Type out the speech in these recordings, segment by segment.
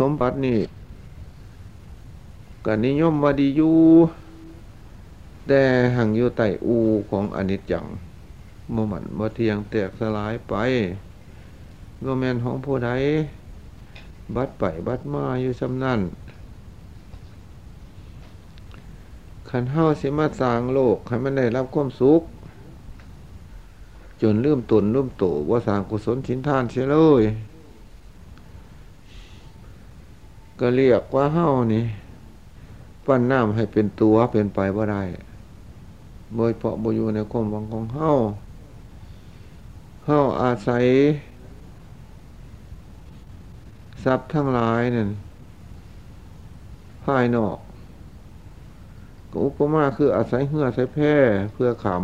สมบัตินี่กันนิยมว่าดีอยู่แต่หังอยู่ใต้อูของอนิจจังโมมันบ่เทียงแตกสลายไปโมแมนของผู้ใดบัดไปบัดมาอยู่สำนั่นขันเฮาสิมาสร้างโลกให้มันได้รับความสุข จนลืมตนลืมโตว่าสร้างกุศลสินทานเสียเลย ก็เรียกว่าเฮานี่ปั้นน้ำให้เป็นตัวเป็นไปว่าได้โดยเพาะบอยู่ในความหวังของเฮาเฮาอาศัย ทรัพย์ทั้งหลายนั่นภายนอกก็อุปมาคืออาศัยเหืออาศัยแพร่เพื่อขาม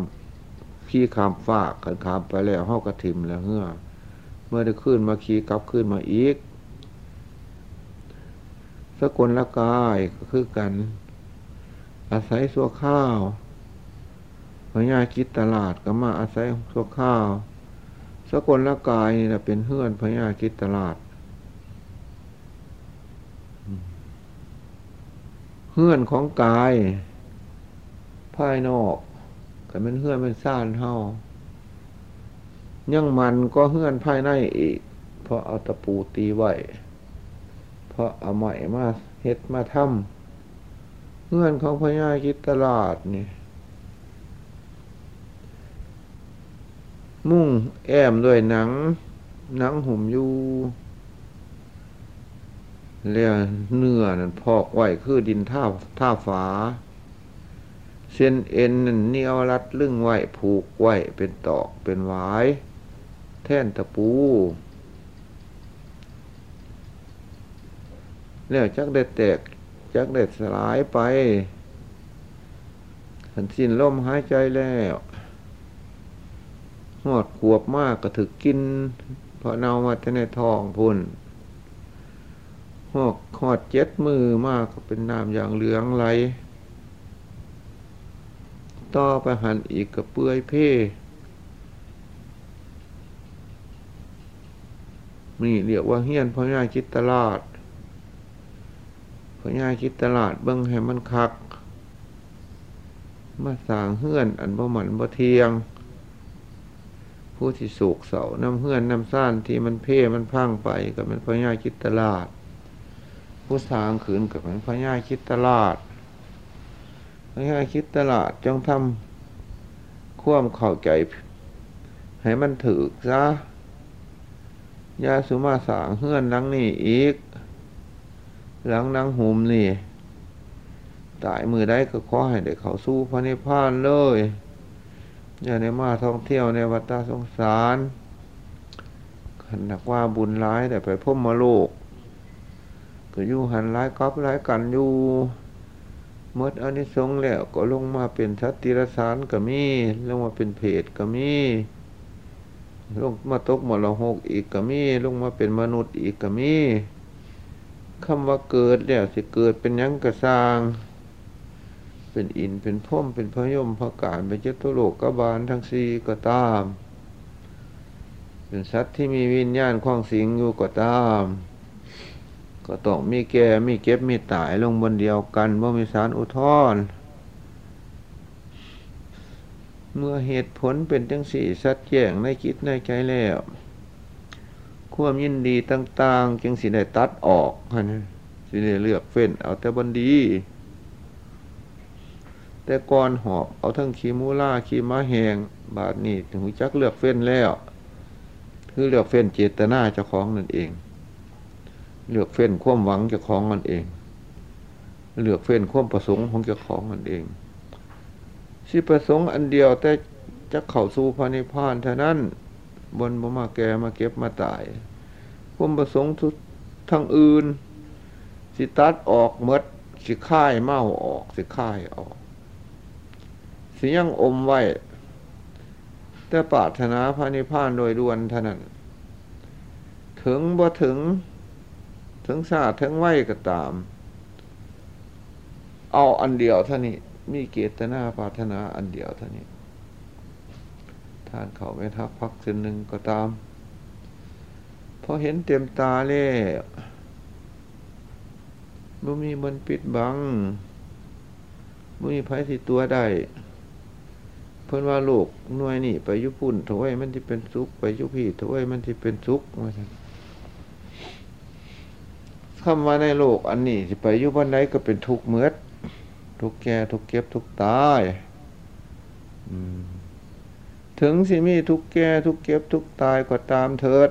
ขี่ขามฝากขันขามไปแล้วเฮากระถิมแล้วเหือเมื่อได้ขึ้นมาขี่กลับขึ้นมาอีก สกุลละกายก็คือกัน อาศัยสัวข้าวพญาคิดตลาดก็มาอาศัยสัวข้าว สกุลละกายนี่เป็นเฮือนพญาคิดตลาดเฮือนของกายภายนอกก็เป็นเฮือนเป็นซ่านเฮายังมันก็เฮือนภายในอีก เพราะเอาตะปูตีไว้ ราะเอาใหม่มาเฮ็ดมาทำเงื่อนของพญาคิดตลาดนี่มุ่งแอมด้วยหนัง หนังหุ่มอยู่เรียเนื้อนั่นพอกไหวคือดินท่าท่าฝา เส้นเอ็นนั่นเนียวรัดลึงไหวผูกไหวเป็นตอกเป็นหวาย แท่นตะปู แล้วจักได้แตกจักได้สลายไปหันสิ้นลมหายใจแล้วหอดขวบมากก็ถึกกินเพราะเนามาในท้องพุ่นหอกหอดเจ็ดมือมากก็เป็นน้ำอย่างเหลืองไหลต่อไปหันอีกกับเปื่อยเพ่นี่เรียกว่าเฮียนพระญาจิตตลาด พญาคิดตลาดเบิ้งให้มันคัก มาสางเฮือน อันบ่หมันบ่เทียง ผู้ที่สูกเสาน้ำเฮือนน้ำซ่านที่มันเพ่มันพังไปกับมันพญาคิดตลาด ผู้สางขืนกับมันพญาคิดตลาดพญาคิดตลาดจงทำควมเข่าใจให้มันถือซะยาสุมาสางเฮือนนังนี่อีก หลังนังหุมนี่ตายมือได้ก็ขอให้ได้เขาสู้พระนิพพานเลยอย่าในมาท่องเที่ยวในวัฏสงสารขันนักว่าบุญร้ายแต่ไปพบมาโลก ก็อยู่หันร้ายกับร้ายกันอยู่เมื่ออันนี้สงแล้วก็ลงมาเป็นทัตติรสารก็มีลงมาเป็นเพศก็มีลงมาตกมรหกอีกก็มีลงมาเป็นมนุษย์อีกก็มี คำว่าเกิดแล้วสิเกิดเป็นยังกระสาง เป็นอินเป็นพ่มเป็นพยมพระการเป็นเจตุโลกกบาลทั้งสี่ก็ตาม เป็นสัตว์ที่มีวิญญาณคล้องสิงอยู่ก็ตาม ก็ต้องมีแก่มีเก็บมีตายลงบนเดียวกันว่ามีสารอุทธรเมื่อเหตุผลเป็นจังสี่สัตว์แย่งในคิดในใจแล้ว ความยินดีต่าง ๆ จึงสิได้ตัดออกนะสิได้เลือกเฟ้นเอาแต่บันดี แต่ก่อนหอบเอาทั้งขีมูล่าขีม้าแหงบาทนี้ถึงจักเลือกเฟ้นแล้ว คือเลือกเฟ้นเจตนาเจ้าของนั่นเอง เลือกเฟ้นความหวังเจ้าของนั่นเอง เลือกเฟ้นความประสงค์ของเจ้าของนั่นเองสิประสงค์อันเดียวแต่จะเข้าสู่พระนิพพานเท่านั้นบนบ่มาแก่มาเก็บมาตาย ความประสงค์ทุกทางอื่น สิตัดออกเมดสิค่ายเมาออก สิค่ายออก สิยังอมไว้ แต่ปาถนาพระนิพพานโดยด่วนเท่านั้น ถึงบ่ถึง ถึงชาติถึงไหวก็ตาม เอาอันเดียวเท่านี้ มีเกตนาปาถนาอันเดียวเท่านี้ทานเขาไม่ทักพักสินหนึ่งก็ตาม พอเห็นเต็มตาแล้วบ่มีบนปิดบังบ่มีภัยที่ตัวได้ เพิ่นว่าโลกหน่วยนี่ ไปยุพุ่นถวยมันที่เป็นสุข ไปยุพี่ถวยมันที่เป็นสุขว่าซั่นคำว่าในโลกอันนี้สิไปยุบันใดก็เป็นทุกข์เมือดทุกแก่ทุกเก็บทุกตายถึงสิมีทุกแก่ทุกเก็บทุกตายก็ตามเถิด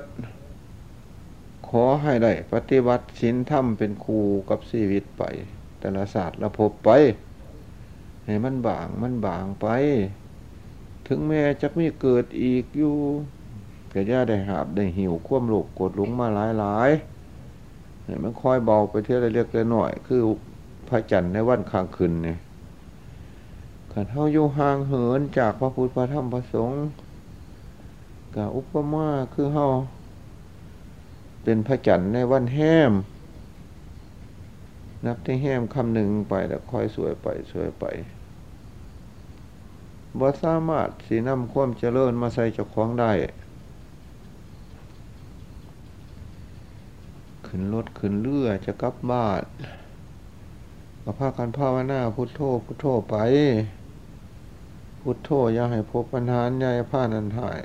ขอให้ได้ปฏิบัติศีลธรรมเป็นครูกับชีวิตไป แต่ละศาสตร์ละพบไปให้มันบางมันบางไป ถึงแม้จะไม่เกิดอีกอยู่ก็ย่าได้หาบได้หิวควมโลกกดหลงมาหลายหลายให้มันคอยเบาไปเท่าไรเล็กหน่อย คือพระจันทร์ในวันค้างคืนเนี่ยขันเท่าอยู่ห่างเหินจากพระพุทธพระธรรมพระสงฆ์กับอุปมาคือเฮา เป็นพระจันทร์ในวันแห้มนับที่แห้มคำหนึ่งไปแล้วค่อยสวยไปสวยไปบ่สามารถสีน้ำคว่มเจริญมาใส่เจ้าของได้ ขึ้นรถขึ้นเรือจะกลับบ้านก็พากันภาวนาพุทโธพุทโธไป พุทโธอย่าให้พบปัญหาอย่าให้ผ้านันหาย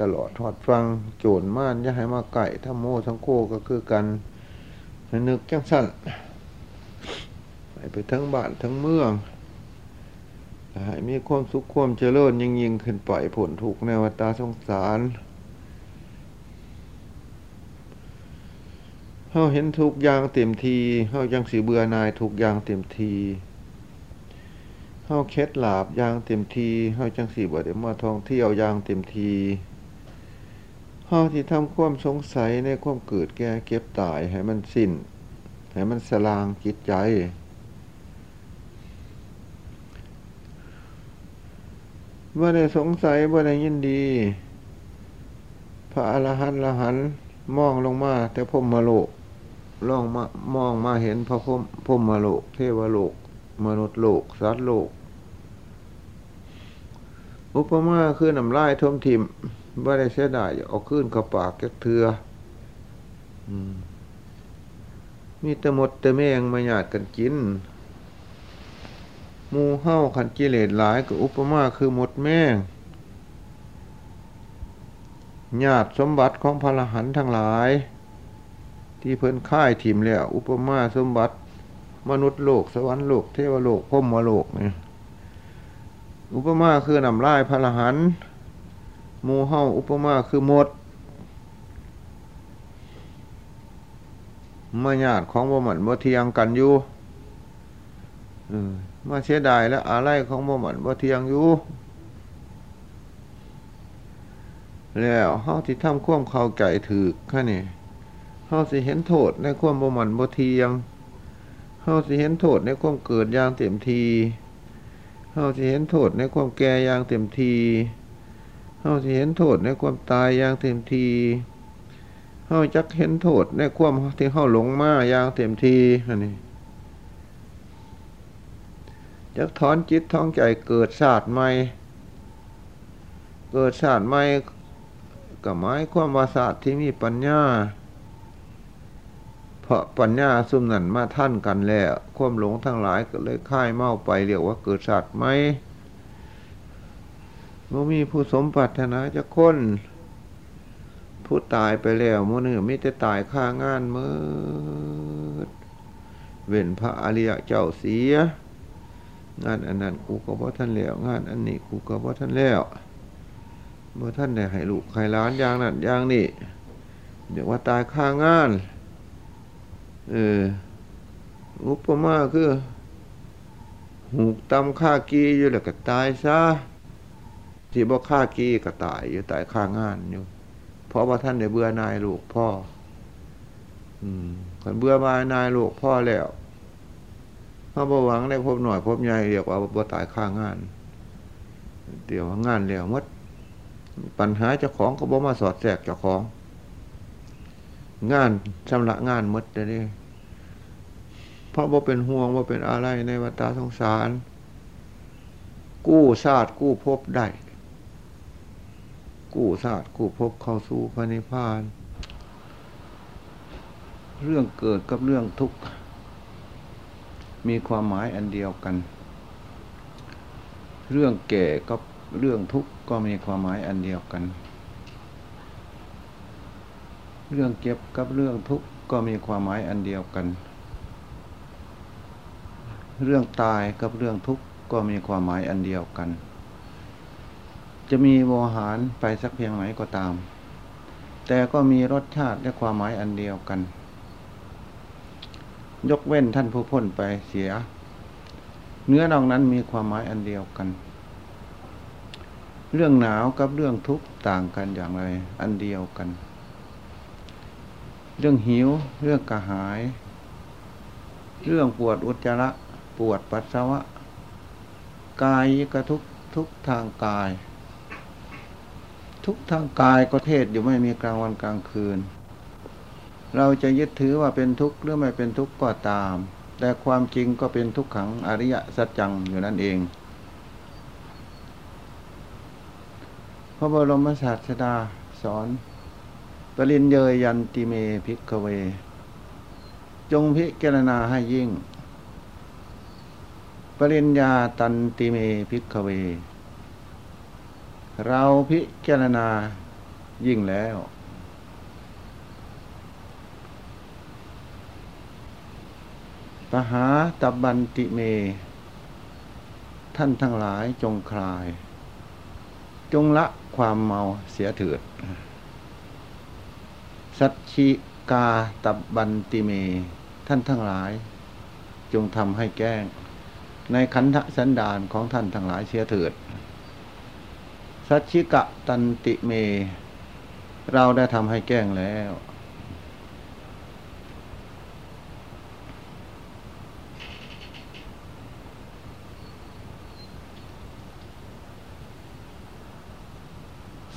ตลอดทอดฟังโจรม่านย่าให้มาไก่ทั้งโมทั้งโคก็คือกันนึกจังสั้นไปทั้งบ้านทั้งเมืองให้มีความสุขความเจริญยิ่งยิ่งขึ้นไปผลถูกในวัฏสงสารเฮาเห็นทุกอย่างเต็มทีเฮายังสีเบื่อนายทุกอย่างเต็มทีเฮาเคล็ดหลาบอย่างเต็มทีเฮาจังสีบ่ได้มาท่องเที่ยวอย่างเต็มที เฮาที่ทำความสงสัยในความเกิดแก่เก็บตายให้มันสิ้น ให้มันสลางจิตใจว่าได้สงสัยว่าได้ยินดี พระอรหันต์ละหันมองลงมา แต่พมมาโลกล่องมามองมาเห็นพระพมพมมาโลก เทวโลก มนุษย์โลก สัตว์โลก อุปมาคือน้ำลายทมทิม ว่าได้เสียดายเอาขึ้นกับปากแกเถือมีแต่หมดแต่แมงมาหยาดกันกินมูเฮ้าขันกิเลสหลายกับอุปมาคือหมดแมงญาติสมบัติของพระรหันทั้งหลาย ที่เพิ่นค่ายถิ่มแล้ว อุปมาสมบัติ มนุษย์โลก สวรรค์โลก เทวโลกพมโลกเนี่ยอุปมาคือนำลายพระรหัน มูเฮ้าอุปมาคือหมดมาญาติของบ่หมันบ่เทียงกันอยู่มาเสียดายแล้วอะไรของบ่หมันบ่เทียงอยู่ แล้วเฮาที่ทำควมเข้าใจถือแค่นี้เฮาสิเห็นโทษในควมบ่หมันบ่เทียงเฮาสิเห็นโทษในความเกิดอย่างเต็มทีเฮาสิเห็นโทษในความแก่อย่างเต็มที เฮาสิเห็นโทษในความตายอย่างเต็มทีเฮาจักเห็นโทษในความที่เฮาหลงมาอย่างเต็มทีอันนี้จักถอนจิตท้องใจเกิดศาสตร์ใหม่ เกิดศาสตร์ใหม่กับไม้ความวาศาสตร์ที่มีปัญญาเพราะปัญญาซุ่มนั่นมาท่านกันแล้ว ความหลงทั้งหลายก็เลยค่ายเมาไปเรียกว่าเกิดศาสตร์ไหม เมื่มีผู้สมปรารถนาจะค้นผู้ตายไปแล้วมื่อหนึ่งมิจะตายค่างานเมื่อเว้นพระอริยเจ้าเสีย งานอันนั้นกูก็บ่ท่านแล้ว งานอันนี้กูก็บ่ท่านแล้วเมื่อท่านได้ให้ลูกให้ล้านอย่างนั้นอย่างนี้เดี๋ยวว่าตายค่างาน เอออุปมาคือหูตำค่ากีอยู่แล้วก็ตายซะ ที่บ่ค่ากี้ก็ตายอยู่ตายค่างานอยู่เพราะว่าท่านได้เบื่อนายลูกพ่อ อืมคนเบื่อบายนายลูกพ่อแล้วเขาบ่หวังได้พบหน่อยพบใหญ่เรียกว่าบ่ตายค่างาน เดี๋ยวงานแล้วมดปัญหาเจ้าของก็บ่มาสอดแทรกเจ้าของ งานชำระงานมดเลยนี่เพราะว่าเป็นห่วงว่าเป็นอะไรในวัฏสงสาร กู้ชาติกู้พบได้ กู้ชาติกู้พบเข้าสู่พระนิพพาน เรื่องเกิดกับเรื่องทุกข์มีความหมายอันเดียวกัน เรื่องแก่กับเรื่องทุกข์ก็มีความหมายอันเดียวกัน เรื่องเก็บกับเรื่องทุกข์ก็มีความหมายอันเดียวกัน เรื่องตายกับเรื่องทุกข์ก็มีความหมายอันเดียวกัน จะมีโมหารไปสักเพียงไหนก็ตาม แต่ก็มีรสชาติและความหมายอันเดียวกัน ยกเว้นท่านผู้พ้นไปเสีย เนื้อนอกนั้นมีความหมายอันเดียวกัน เรื่องหนาวกับเรื่องทุกข์ต่างกันอย่างไร อันเดียวกัน เรื่องหิว เรื่องกระหาย เรื่องปวดอุจจาระ ปวดปัสสาวะ กายกระทุกทุกทางกาย ทุกทางกายก็เทศอยู่ไม่มีกลางวันกลางคืน เราจะยึดถือว่าเป็นทุกข์หรือไม่เป็นทุกข์ก็ตาม แต่ความจริงก็เป็นทุกขังอริยสัจจังอยู่นั่นเอง พระบรมศาสดาสอน ปริญเญยยันติเม ภิกขเว จงพิจารณาให้ยิ่ง ปริญญาตันติเม ภิกขเว เราพิจารณายิ่งแล้ว ปหาตัพพันติเม ท่านทั้งหลายจงคลาย จงละความเมาเสียเถิด สัจชิกาตับบันติเม ท่านทั้งหลาย จงทำให้แก้ง ในขันธสันดานของท่านทั้งหลายเสียเถิด สัจชิกะตันติเม เราได้ทำให้แก้งแล้ว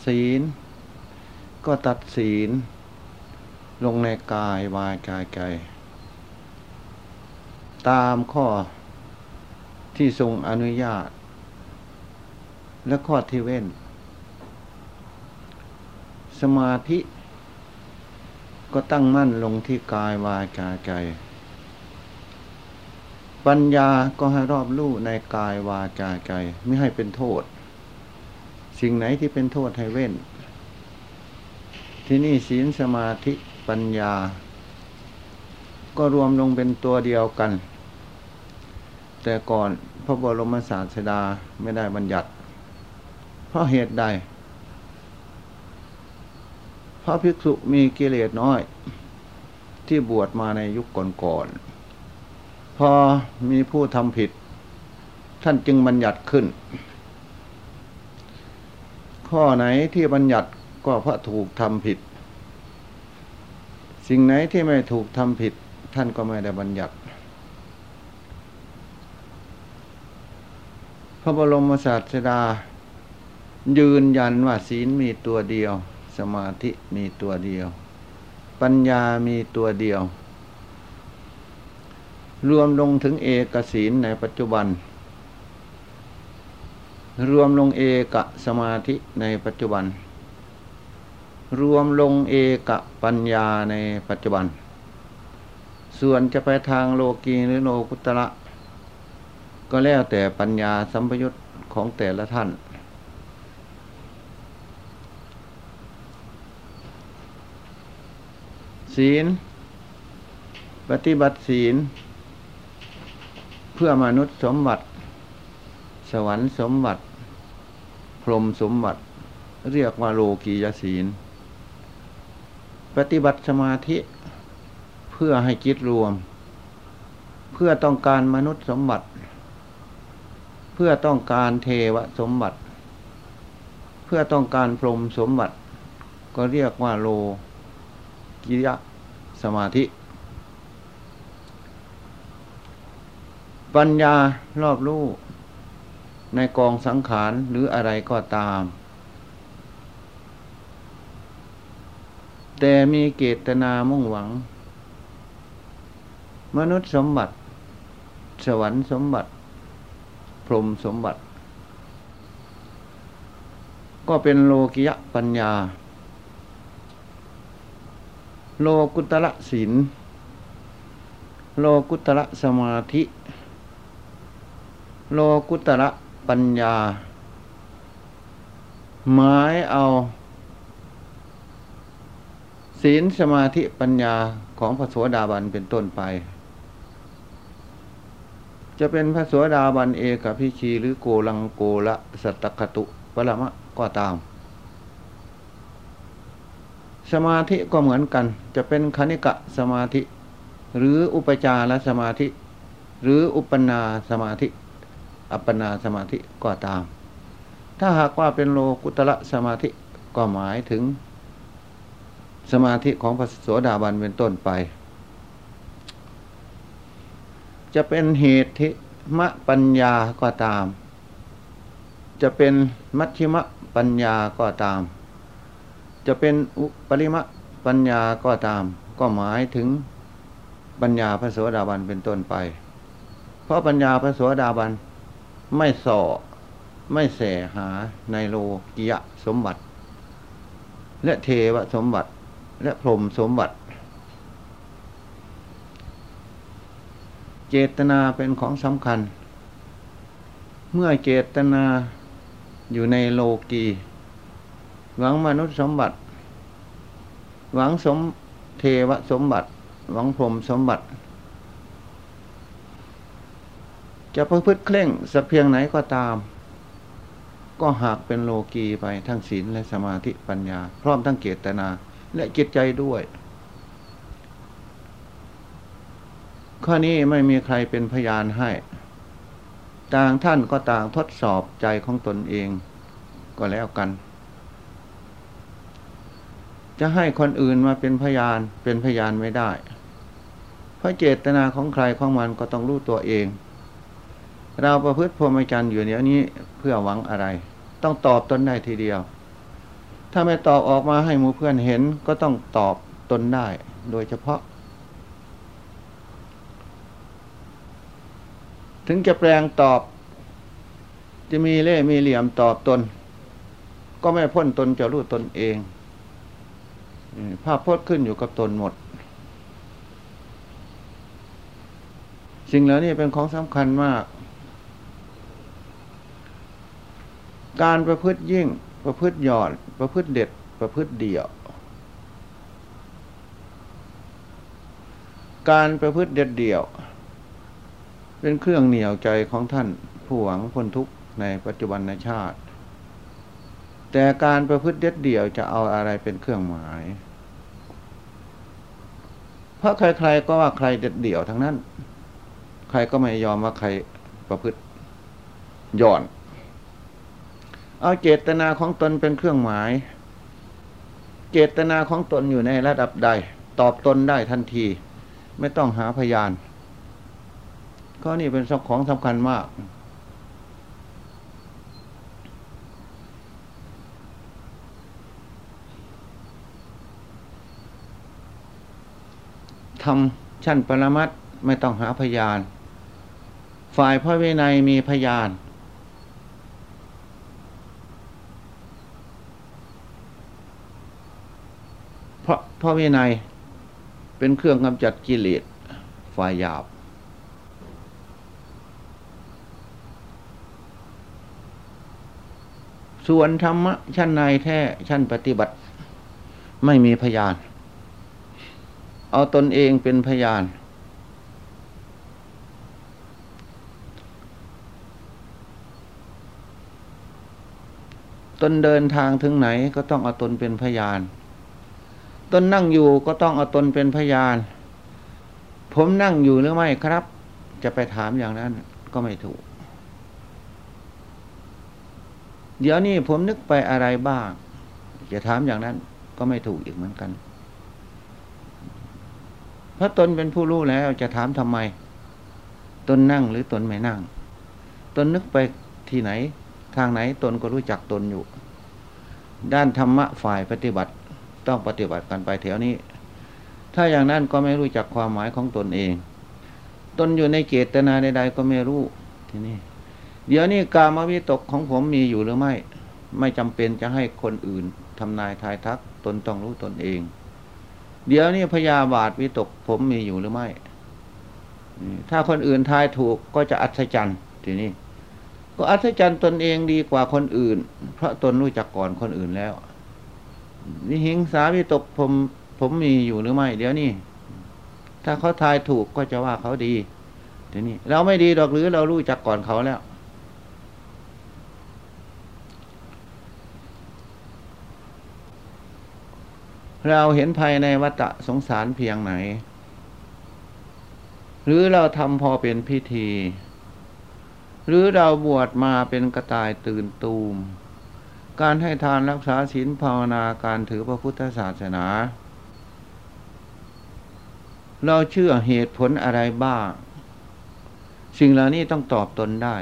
ศีล ก็ตัดศีล ลงในกายวายกายใจ ตามข้อที่ทรงอนุญาต และข้อที่เว้น สมาธิ ก็ตั้งมั่นลงที่กายวายกาใจ ปัญญาก็ให้รอบรู้ในกายวาจาใจไม่ให้เป็นโทษ สิ่งไหนที่เป็นโทษให้เว้น ที่นี่ศีลสมาธิปัญญา ก็รวมลงเป็นตัวเดียวกัน แต่ก่อนพระบรมศาสดาไม่ได้บัญญัติ เพราะเหตุใด พระภิกษุมีกิเลสน้อย ที่บวชมาในยุคก่อนๆพอมีผู้ทำผิด ท่านจึงบัญญัติขึ้น ข้อไหนที่บัญญัติก็พระถูกทำผิด สิ่งไหนที่ไม่ถูกทำผิด ท่านก็ไม่ได้บัญญัติ พระบรมศาสดายืนยันว่าศีลมีตัวเดียว สมาธิมีตัวเดียว ปัญญามีตัวเดียว รวมลงถึงเอกศีลในปัจจุบัน รวมลงเอกสมาธิในปัจจุบัน รวมลงเอกปัญญาในปัจจุบัน ส่วนจะไปทางโลกีหรือโลกุตระก็แล้วแต่ปัญญาสัมปยุตของแต่ละท่าน ศีล ปฏิบัติศีล เพื่อมนุษย์สมบัติ สวรรค์สมบัติ พรหมสมบัติ เรียกว่าโลกียศีล ปฏิบัติสมาธิ เพื่อให้จิตรวม เพื่อต้องการมนุษย์สมบัติ เพื่อต้องการเทวสมบัติ เพื่อต้องการพรหมสมบัติ ก็เรียกว่าโล กิยะสมาธิ ปัญญารอบรู้ในกองสังขารหรืออะไรก็ตาม แต่มีเกตนามุ่งหวัง มนุษย์สมบัติ สวรรค์สมบัติ พรหมสมบัติ ก็เป็นโลกิยะปัญญา โลกุตละศีลโลกุตระสมาธิ โลกุตระปัญญา หมายเอา ศีลสมาธิปัญญาของพระสวสดาบันเป็นต้นไป จะเป็นพระสวสดาบันเอกพิชีหรือโกลังโกละสัตตคตุปรมะก็ตาม สมาธิก็เหมือนกัน จะเป็นคณิกะสมาธิ หรืออุปจารสมาธิ หรืออุปนาสมาธิ อัปปนาสมาธิก็ตาม ถ้าหากว่าเป็นโลกุตระสมาธิก็หมายถึง สมาธิของพระโสดาบันเป็นต้นไป จะเป็นเหตุทิมะปัญญาก็ตาม จะเป็นมัชชิมะปัญญาก็ตาม จะเป็นอุปริมะปัญญาก็ตาม ก็หมายถึงปัญญาพระโสดาบันเป็นต้นไป เพราะปัญญาพระโสดาบันไม่ส่อไม่แสหาในโลกิยะสมบัติ และเทวสมบัติและพรหมสมบัติ เจตนาเป็นของสำคัญ เมื่อเจตนาอยู่ในโลกี หวังมนุษย์สมบัติ หวังสมเทวสมบัติ หวังพรมสมบัติ จะประพฤติเคร่งสักเพียงไหนก็ตาม ก็หากเป็นโลกีไปทั้งศีลและสมาธิปัญญา พร้อมทั้งเจตนา และจิตใจด้วย ข้อนี้ไม่มีใครเป็นพยานให้ ต่างท่านก็ต่างทดสอบใจของตนเองก็แล้วกัน จะให้คนอื่นมาเป็นพยานเป็นพยานไม่ได้ เพราะเจตนาของใครของมันก็ต้องรู้ตัวเอง เราประพฤติพรหมจรรย์อยู่เนี้ยนี้เพื่อหวังอะไร ต้องตอบตนได้ทีเดียว ถ้าไม่ตอบออกมาให้หมู่เพื่อนเห็นก็ต้องตอบตนได้โดยเฉพาะ ถึงจะแปลงตอบ จะมีเล่มีเหลี่ยมตอบตน ก็ไม่พ้นตนจะรู้ตนเอง ภาพพจน์ขึ้นอยู่กับตนหมด สิ่งเหล่านี้เป็นของสำคัญมาก การประพฤติยิ่ง ประพฤติหย่อดประพฤติเด็ด ประพฤติเดี่ยว การประพฤติเด็ดเดี่ยว เป็นเครื่องเหนี่ยวใจของท่านผู้หวังพ้นทุกข์ในปัจจุบันในชาติ แต่การประพฤติเด็ดเดี่ยวจะเอาอะไรเป็นเครื่องหมาย เพราะใครๆก็ว่าใครเด็ดเดี่ยวทั้งนั้น ใครก็ไม่ยอมว่าใครประพฤติย่อน เอาเจตนาของตนเป็นเครื่องหมาย เจตนาของตนอยู่ในระดับใด ตอบตนได้ทันที ไม่ต้องหาพยานข้อนี้เป็นสของสำคัญมาก ทำชั้นปรมัตไม่ต้องหาพยาน ฝ่ายพระวินัยมีพยาน เพราะพระวินัยเป็นเครื่องกำจัดกิเลสฝ่ายหยาบ ส่วนธรรมะชั้นในแท้ชั้นปฏิบัติไม่มีพยาน เอาตนเองเป็นพยาน ตนเดินทางถึงไหนก็ต้องเอาตนเป็นพยาน ตนนั่งอยู่ก็ต้องเอาตนเป็นพยาน ผมนั่งอยู่หรือไม่ครับ จะไปถามอย่างนั้นก็ไม่ถูก เดี๋ยวนี้ผมนึกไปอะไรบ้าง จะถามอย่างนั้นก็ไม่ถูกอีกเหมือนกัน เพราะตนเป็นผู้รู้แล้วจะถามทำไม ตนนั่งหรือตนไม่นั่ง ตนนึกไปที่ไหน ทางไหนตนก็รู้จักตนอยู่ ด้านธรรมะฝ่ายปฏิบัติต้องปฏิบัติกันไปแถวนี้ ถ้าอย่างนั้นก็ไม่รู้จักความหมายของตนเอง ตนอยู่ในเจตนาใดๆก็ไม่รู้ทีนี่เดี๋ยวนี้กามวิตกของผมมีอยู่หรือไม่ ไม่จำเป็นจะให้คนอื่นทำนายทายทัก ตนต้องรู้ตนเอง เดี๋ยวนี้พยาบาทวิตกผมมีอยู่หรือไม่ ถ้าคนอื่นทายถูกก็จะอัศจรรย์ทีนี้ ก็อัศจรรย์ตนเองดีกว่าคนอื่น เพราะตนรู้จักก่อนคนอื่นแล้วนี่หิงสาวิตกผมผมมีอยู่หรือไม่ เดี๋ยวนี้ถ้าเขาทายถูกก็จะว่าเขาดีทีนี้เราไม่ดีดอกหรือเรารู้จักก่อนเขาแล้ว เราเห็นภายในวัฏสงสารเพียงไหน หรือเราทำพอเป็นพิธี หรือเราบวชมาเป็นกระต่ายตื่นตูม การให้ทานรักษาศีลภาวนาการถือพระพุทธศาสนา เราเชื่อเหตุผลอะไรบ้าง สิ่งเหล่านี้ต้องตอบตนได้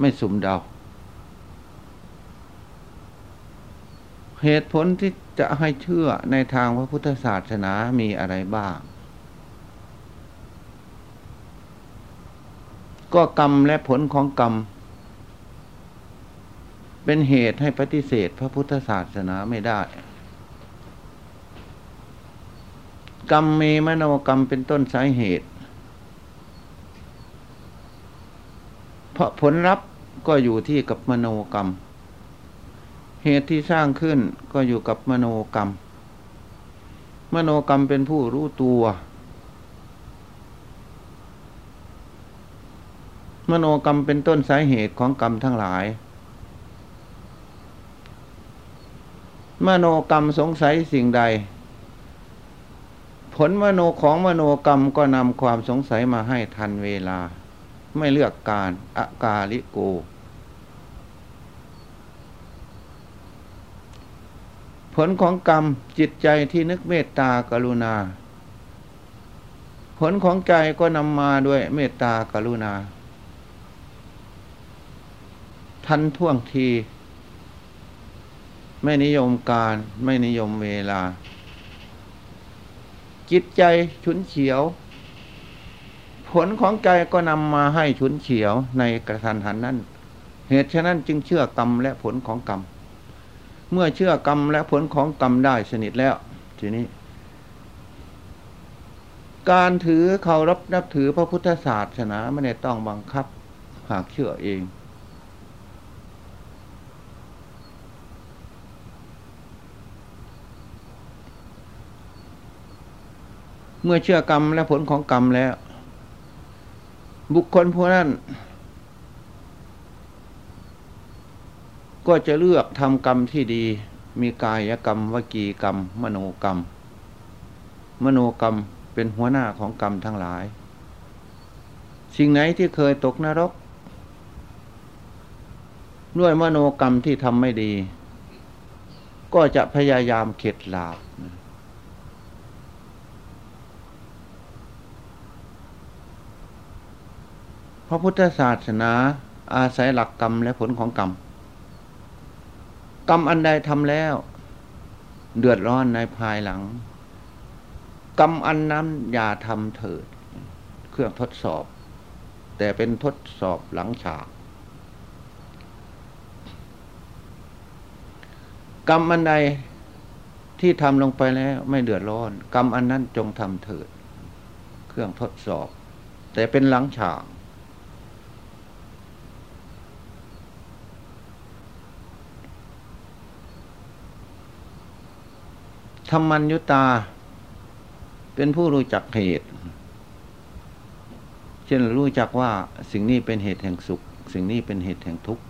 ไม่สุ่มเดา เหตุผลที่ จะให้เชื่อในทางพระพุทธศาสนามีอะไรบ้าง ก็กรรมและผลของกรรม เป็นเหตุให้ปฏิเสธพระพุทธศาสนาไม่ได้ กรรมมีมโนกรรมเป็นต้นสาเหตุ เพราะผลลัพธ์ก็อยู่ที่กับมโนกรรม เหตุที่สร้างขึ้นก็อยู่กับมโนกรรม มโนกรรมเป็นผู้รู้ตัว มโนกรรมเป็นต้นสาเหตุของกรรมทั้งหลาย มโนกรรมสงสัยสิ่งใด ผลมโนของมโนกรรมก็นำความสงสัยมาให้ทันเวลา ไม่เลือกการอากาลิโก ผลของกรรมจิตใจที่นึกเมตตากรุณา ผลของใจก็นำมาด้วยเมตตากรุณา ทันท่วงที ไม่นิยมการไม่นิยมเวลา จิตใจฉุนเฉียว ผลของใจก็นำมาให้ฉุนเฉียวในกระทันหันนั้น เหตุฉะนั้นจึงเชื่อกรรมและผลของกรรม เมื่อเชื่อกรรมและผลของกรรมได้สนิทแล้ว ทีนี้ การถือเคารพนับถือพระพุทธศาสนาไม่ได้ต้องบังคับ หากเชื่อเอง เมื่อเชื่อกรรมและผลของกรรมแล้ว บุคคลผู้นั้น ก็จะเลือกทำกรรมที่ดี มีกายกรรมวจีกรรม มโนกรรม มโนกรรมเป็นหัวหน้าของกรรมทั้งหลาย สิ่งไหนที่เคยตกนรก ด้วยมโนกรรมที่ทำไม่ดี ก็จะพยายามเข็ดหลาบพระพุทธศาสนาอาศัยหลักกรรมและผลของกรรม กรรมอันใดทำแล้ว เดือดร้อนในภายหลัง กรรมอันนั้นอย่าทำเถิด เครื่องทดสอบ แต่เป็นทดสอบหลังฉาก กรรมอันใดที่ทำลงไปแล้วไม่เดือดร้อน กรรมอันนั้นจงทำเถิด เครื่องทดสอบ แต่เป็นหลังฉาก ธรรมัญยุตา เป็นผู้รู้จักเหตุ เช่นรู้จักว่าสิ่งนี้เป็นเหตุแห่งสุข สิ่งนี้เป็นเหตุแห่งทุกข์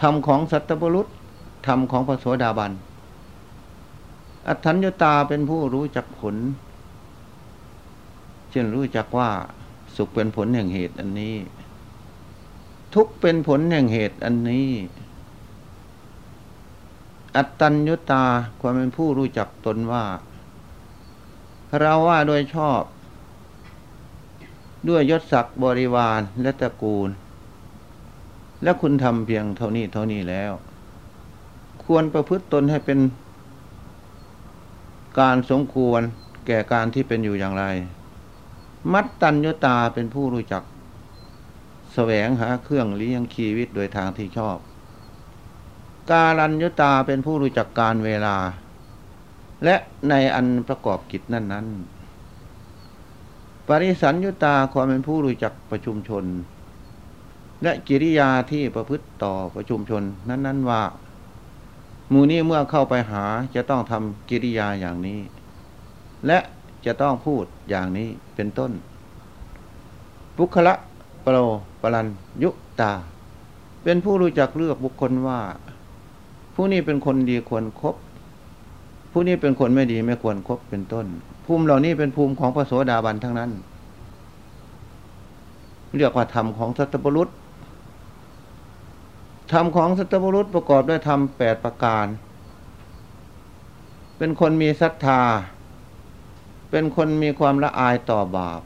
ธรรมของสัตบุรุษธรรมของพระโสดาบัน อัฏฐัญญตาเป็นผู้รู้จักผล เช่นรู้จักว่าสุขเป็นผลแห่งเหตุอันนี้ ทุกเป็นผลแห่งเหตุอันนี้ อัตตัญญุตาความเป็นผู้รู้จักตนว่า เราว่าโดยชอบ ด้วยยศศักดิ์บริวารและตระกูล และคุณทำเพียงเท่านี้เท่านี้แล้ว ควรประพฤติตนให้เป็น การสมควรแก่การที่เป็นอยู่อย่างไร มัตตัญญุตาเป็นผู้รู้จักแสวงหาเครื่องเลี้ยงชีวิตโดยทางที่ชอบ กาลัญยุตาเป็นผู้รู้จักการเวลา และในอันประกอบกิจนั้นนั้นปริสัญยุตาความเป็นผู้รู้จักประชุมชน และกิริยาที่ประพฤติต่อประชุมชนนั้นๆว่ามูนี้เมื่อเข้าไปหาจะต้องทำกิริยาอย่างนี้ และจะต้องพูดอย่างนี้เป็นต้น บุคละปโรปรันยุตา เป็นผู้รู้จักเลือกบุคคลว่า ผู้นี้เป็นคนดีควรครบผู้นี้เป็นคนไม่ดีไม่ควรครบเป็นต้น ภูมิเหล่านี้เป็นภูมิของพระโสดาบันทั้งนั้น เรียกว่าธรรมของสัตบุรุษธรรมของสัตบุรุษประกอบด้วยธรรมแปดประการ เป็นคนมีศรัทธา เป็นคนมีความละอายต่อบาป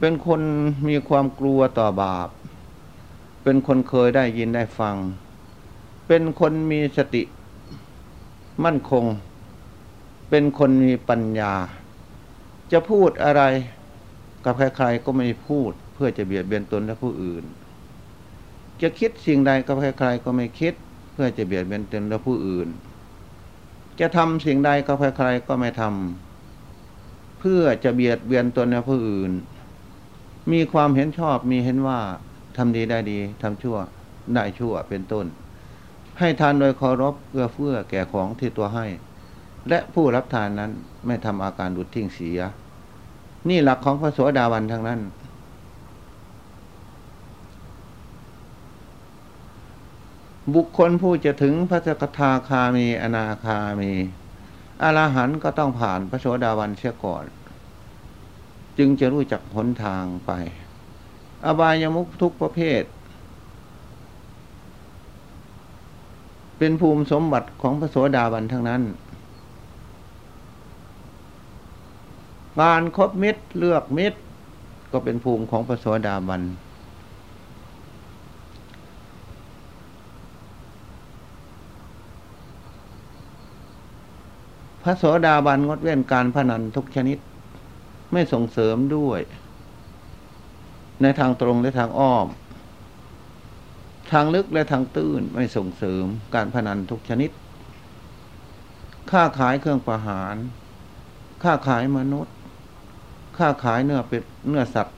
เป็นคนมีความกลัวต่อบาป เป็นคนเคยได้ยินได้ฟัง เป็นคนมีสติ มั่นคง เป็นคนมีปัญญา จะพูดอะไรกับใครๆก็ไม่พูด เพื่อจะเบียดเบียนตนและผู้อื่น จะคิดสิ่งใดกับใครๆก็ไม่คิด เพื่อจะเบียดเบียนตนและผู้อื่น จะทำสิ่งใดกับใครๆก็ไม่ทำเพื่อจะเบียดเบียนตนและผู้อื่น มีความเห็นชอบมีเห็นว่าทำดีได้ดีทำชั่วได้ชั่วเป็นต้น ให้ทานโดยเคารพเอื้อเฟื้อแก่ของที่ตัวให้ และผู้รับทานนั้นไม่ทำอาการดุดทิ้งเสีย นี่หลักของพระโสดาบันทั้งนั้น บุคคลผู้จะถึงพระสกทาคามีอนาคามีอรหันต์ก็ต้องผ่านพระโสดาบันเสียก่อน จึงจะรู้จักหนทางไป อบายมุขทุกประเภท เป็นภูมิสมบัติของพระโสดาบันทั้งนั้น การครบมิตรเลือกมิตร ก็เป็นภูมิของพระโสดาบันพระโสดาบันงดเว้นการพนันทุกชนิด ไม่ส่งเสริมด้วย ในทางตรงและทางอ้อม ทางลึกและทางตื้นไม่ส่งเสริมการพนันทุกชนิด ค่าขายเครื่องประหาร ค่าขายมนุษย์ ค่าขายเนื้อเป็ดเนื้อสัตว์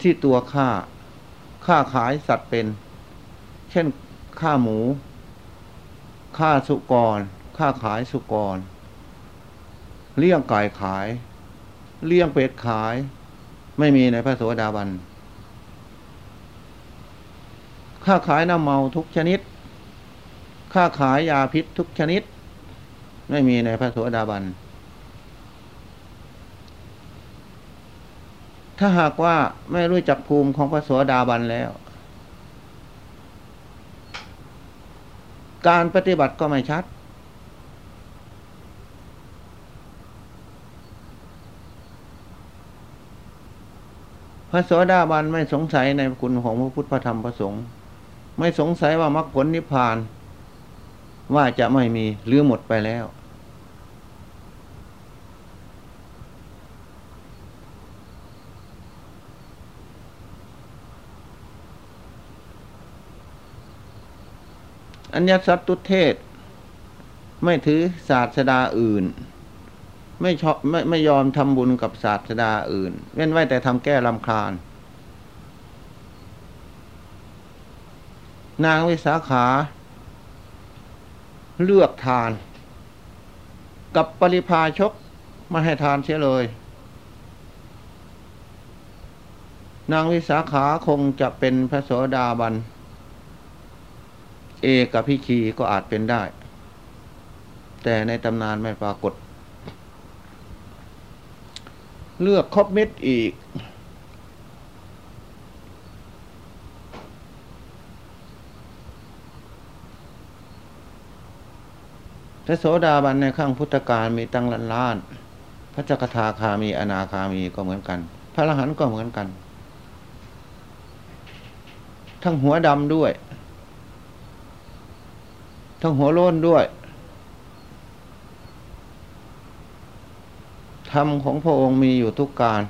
ที่ตัวค่า ค่าขายสัตว์เป็น เช่น ค่าหมู ค่าสุกร ค่าขายสุกร เลี้ยงไก่ขาย เลี้ยงเป็ดขาย ไม่มีในพระโสดาบัน ค้าขายน้ำเมาทุกชนิด ค้าขายยาพิษทุกชนิด ไม่มีในพระโสดาบัน ถ้าหากว่าไม่รู้จักภูมิของพระโสดาบันแล้ว การปฏิบัติก็ไม่ชัด พระโสดาบันไม่สงสัยในคุณของพระพุทธพระธรรมพระสงฆ์ ไม่สงสัยว่ามรรคผลนิพพาน ว่าจะไม่มีหรือหมดไปแล้ว อัญญสัตตุเทศ ไม่ถือศาสดาอื่น ไม่ชอบไม่ไม่ยอมทำบุญกับศาสดาอื่น เว้นไว้แต่ทำแก้ลำคาญ นางวิสาขา เลือกทาน กับปริพาชกมาให้ทานเสียเลย นางวิสาขาคงจะเป็นพระโสดาบัน เอกับพิคีก็อาจเป็นได้ แต่ในตำนานไม่ปรากฏ เลือกคบเม็ดอีก พระโสดาบันในข้างพุทธกาลมีตั้งล้านล้าน พระจักทาคามีอนาคามีก็เหมือนกัน พระอรหันต์ก็เหมือนกัน ทั้งหัวดำด้วย ทั้งหัวโล้นด้วยธรรมของพระองค์มีอยู่ทุกการ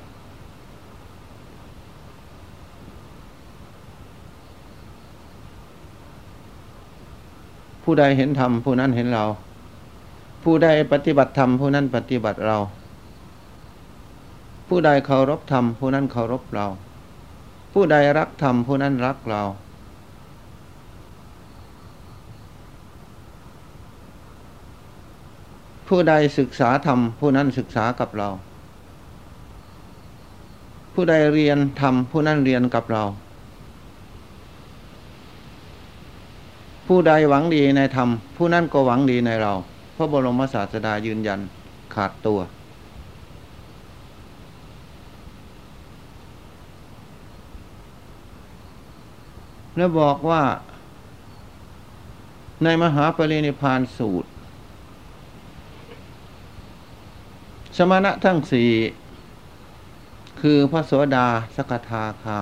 ผู้ใดเห็นธรรมผู้นั้นเห็นเรา ผู้ใดปฏิบัติธรรมผู้นั้นปฏิบัติเรา ผู้ใดเคารพธรรมผู้นั้นเคารพเรา ผู้ใดรักธรรมผู้นั้นรักเรา ผู้ใดศึกษาธรรมผู้นั้นศึกษากับเรา ผู้ใดเรียนธรรมผู้นั้นเรียนกับเรา ผู้ใดหวังดีในธรรมผู้นั้นก็หวังดีในเรา พระบรมศาสดายืนยันขาดตัว แล้วบอกว่า ในมหาปรินิพานสูตร สมณะทั้งสี่คือพระโสดาสกทาคา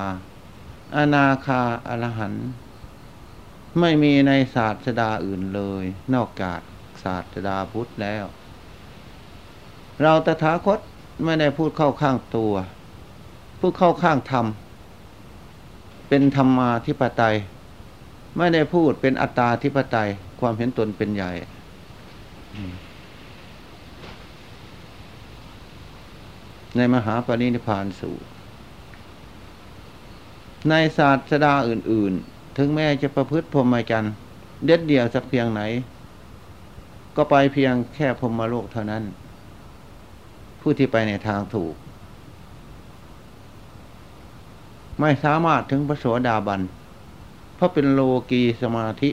อนาคาอรหัน ไม่มีในศาสดาอื่นเลย นอกจาก ศาสดาพุทธแล้ว เราตถาคตไม่ได้พูดเข้าข้างตัว พูดเข้าข้างธรรม เป็นธรรมาธิปไตย ไม่ได้พูดเป็นอัตตาธิปไตย ความเห็นตนเป็นใหญ่ ในมหาปรินิพานสูตรในศาสดาอื่น ๆ ถึงแม้จะประพฤติพรหมจรรย์เด็ดเดียวสักเพียงไหน ก็ไปเพียงแค่พรมโลกเท่านั้น ผู้ที่ไปในทางถูก ไม่สามารถถึงพระโสดาบัน เพราะเป็นโลกีสมาธิ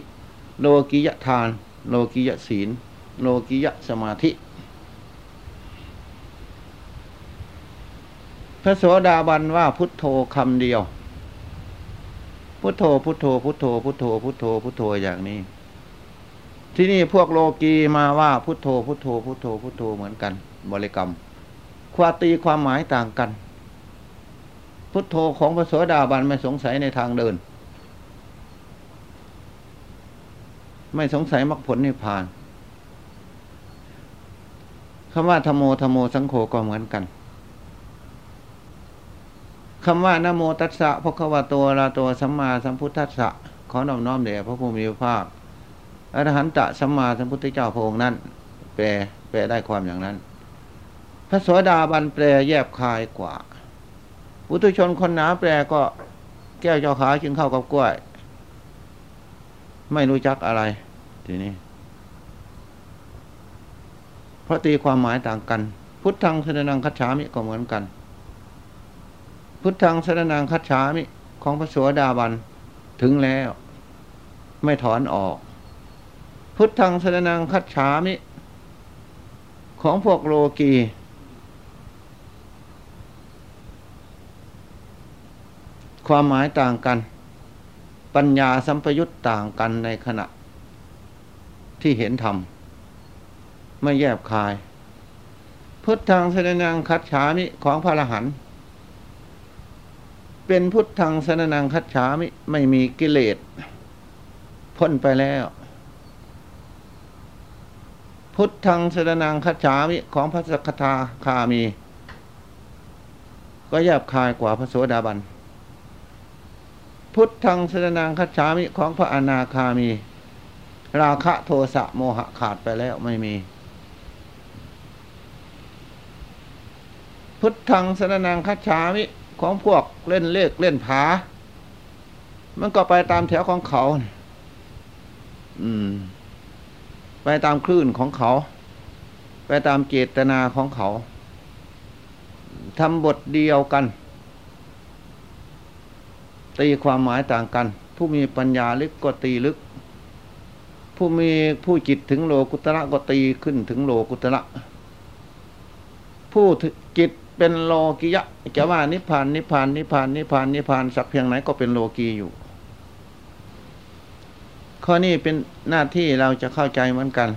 โลกียทาน โลกียศีล โลกียสมาธิ พระโสดาบันว่าพุทโธคำเดียว พุทโธพุทโธพุทโธพุทโธพุทโธพุทโธอย่างนี้ ที่นี่พวกโลกีมาว่าพุทโธพุทโธพุทโธพุทโธเหมือนกัน บริกรรม ความตีความหมายต่างกัน พุทโธของพระโสดาบันไม่สงสัยในทางเดิน ไม่สงสัยมรรคผลนิพพานคำว่าธโมธโมสังโฆก็เหมือนกันคำว่านโมตัสสะพระควาตัวลาตัวสัมมาสัมพุทธัสสะขอน้อมน้อมเดชพระภูมิภาค อรหันตะสัมมาสัมพุทธเจ้าพระองค์นั้น แปลแปลได้ความอย่างนั้น พระสวสดาบันแปลแยบคายกว่าปุถุชนคนหนาแปลก็แก้วเจ้าขากินข้ากับกล้วย ไม่รู้จักอะไร ทีนี้เพราะตีความหมายต่างกัน พุทธังสนนังคัจฉามิก็เหมือนกัน พุทธังสนนังคัจฉามิของพระสวสดาบันถึงแล้ว ไม่ถอนออก พุทธังสนนังคัจฉามิ ของพวกโลกี ความหมายต่างกัน ปัญญาสัมปยุตต่างกันในขณะ ที่เห็นธรรม ไม่แยบคาย พุทธังสนนังคัจฉามิของพระอรหันต์เป็นพุทธังสนนังคัจฉามิไม่มีกิเลสพ้นไปแล้ว พุทธังสดนังคัจฉามิของพระสกทาคามี ก็แยบคายกว่าพระโสดาบัน พุทธังสดนังคัจฉามิของพระอนาคามี ราคะโทสะโมหะขาดไปแล้วไม่มี พุทธังสดนังคัจฉามิของพวกเล่นเลขเล่นผา มันก็ไปตามแถวของเขา อืม ไปตามคลื่นของเขา ไปตามเจตนาของเขาทำบทเดียวกัน ตีความหมายต่างกัน ผู้มีปัญญาลึกก็ตีลึก ผู้มีผู้จิตถึงโลกุตระก็ตีขึ้นถึงโลกุตระ ผู้จิตเป็นโลกิยะจะว่านิพพานนิพพานนิพพานนิพพานนิพพานสักเพียงไหนก็เป็นโลกีอยู่ ข้อนี้เป็นหน้าที่เราจะเข้าใจเหมือนกัน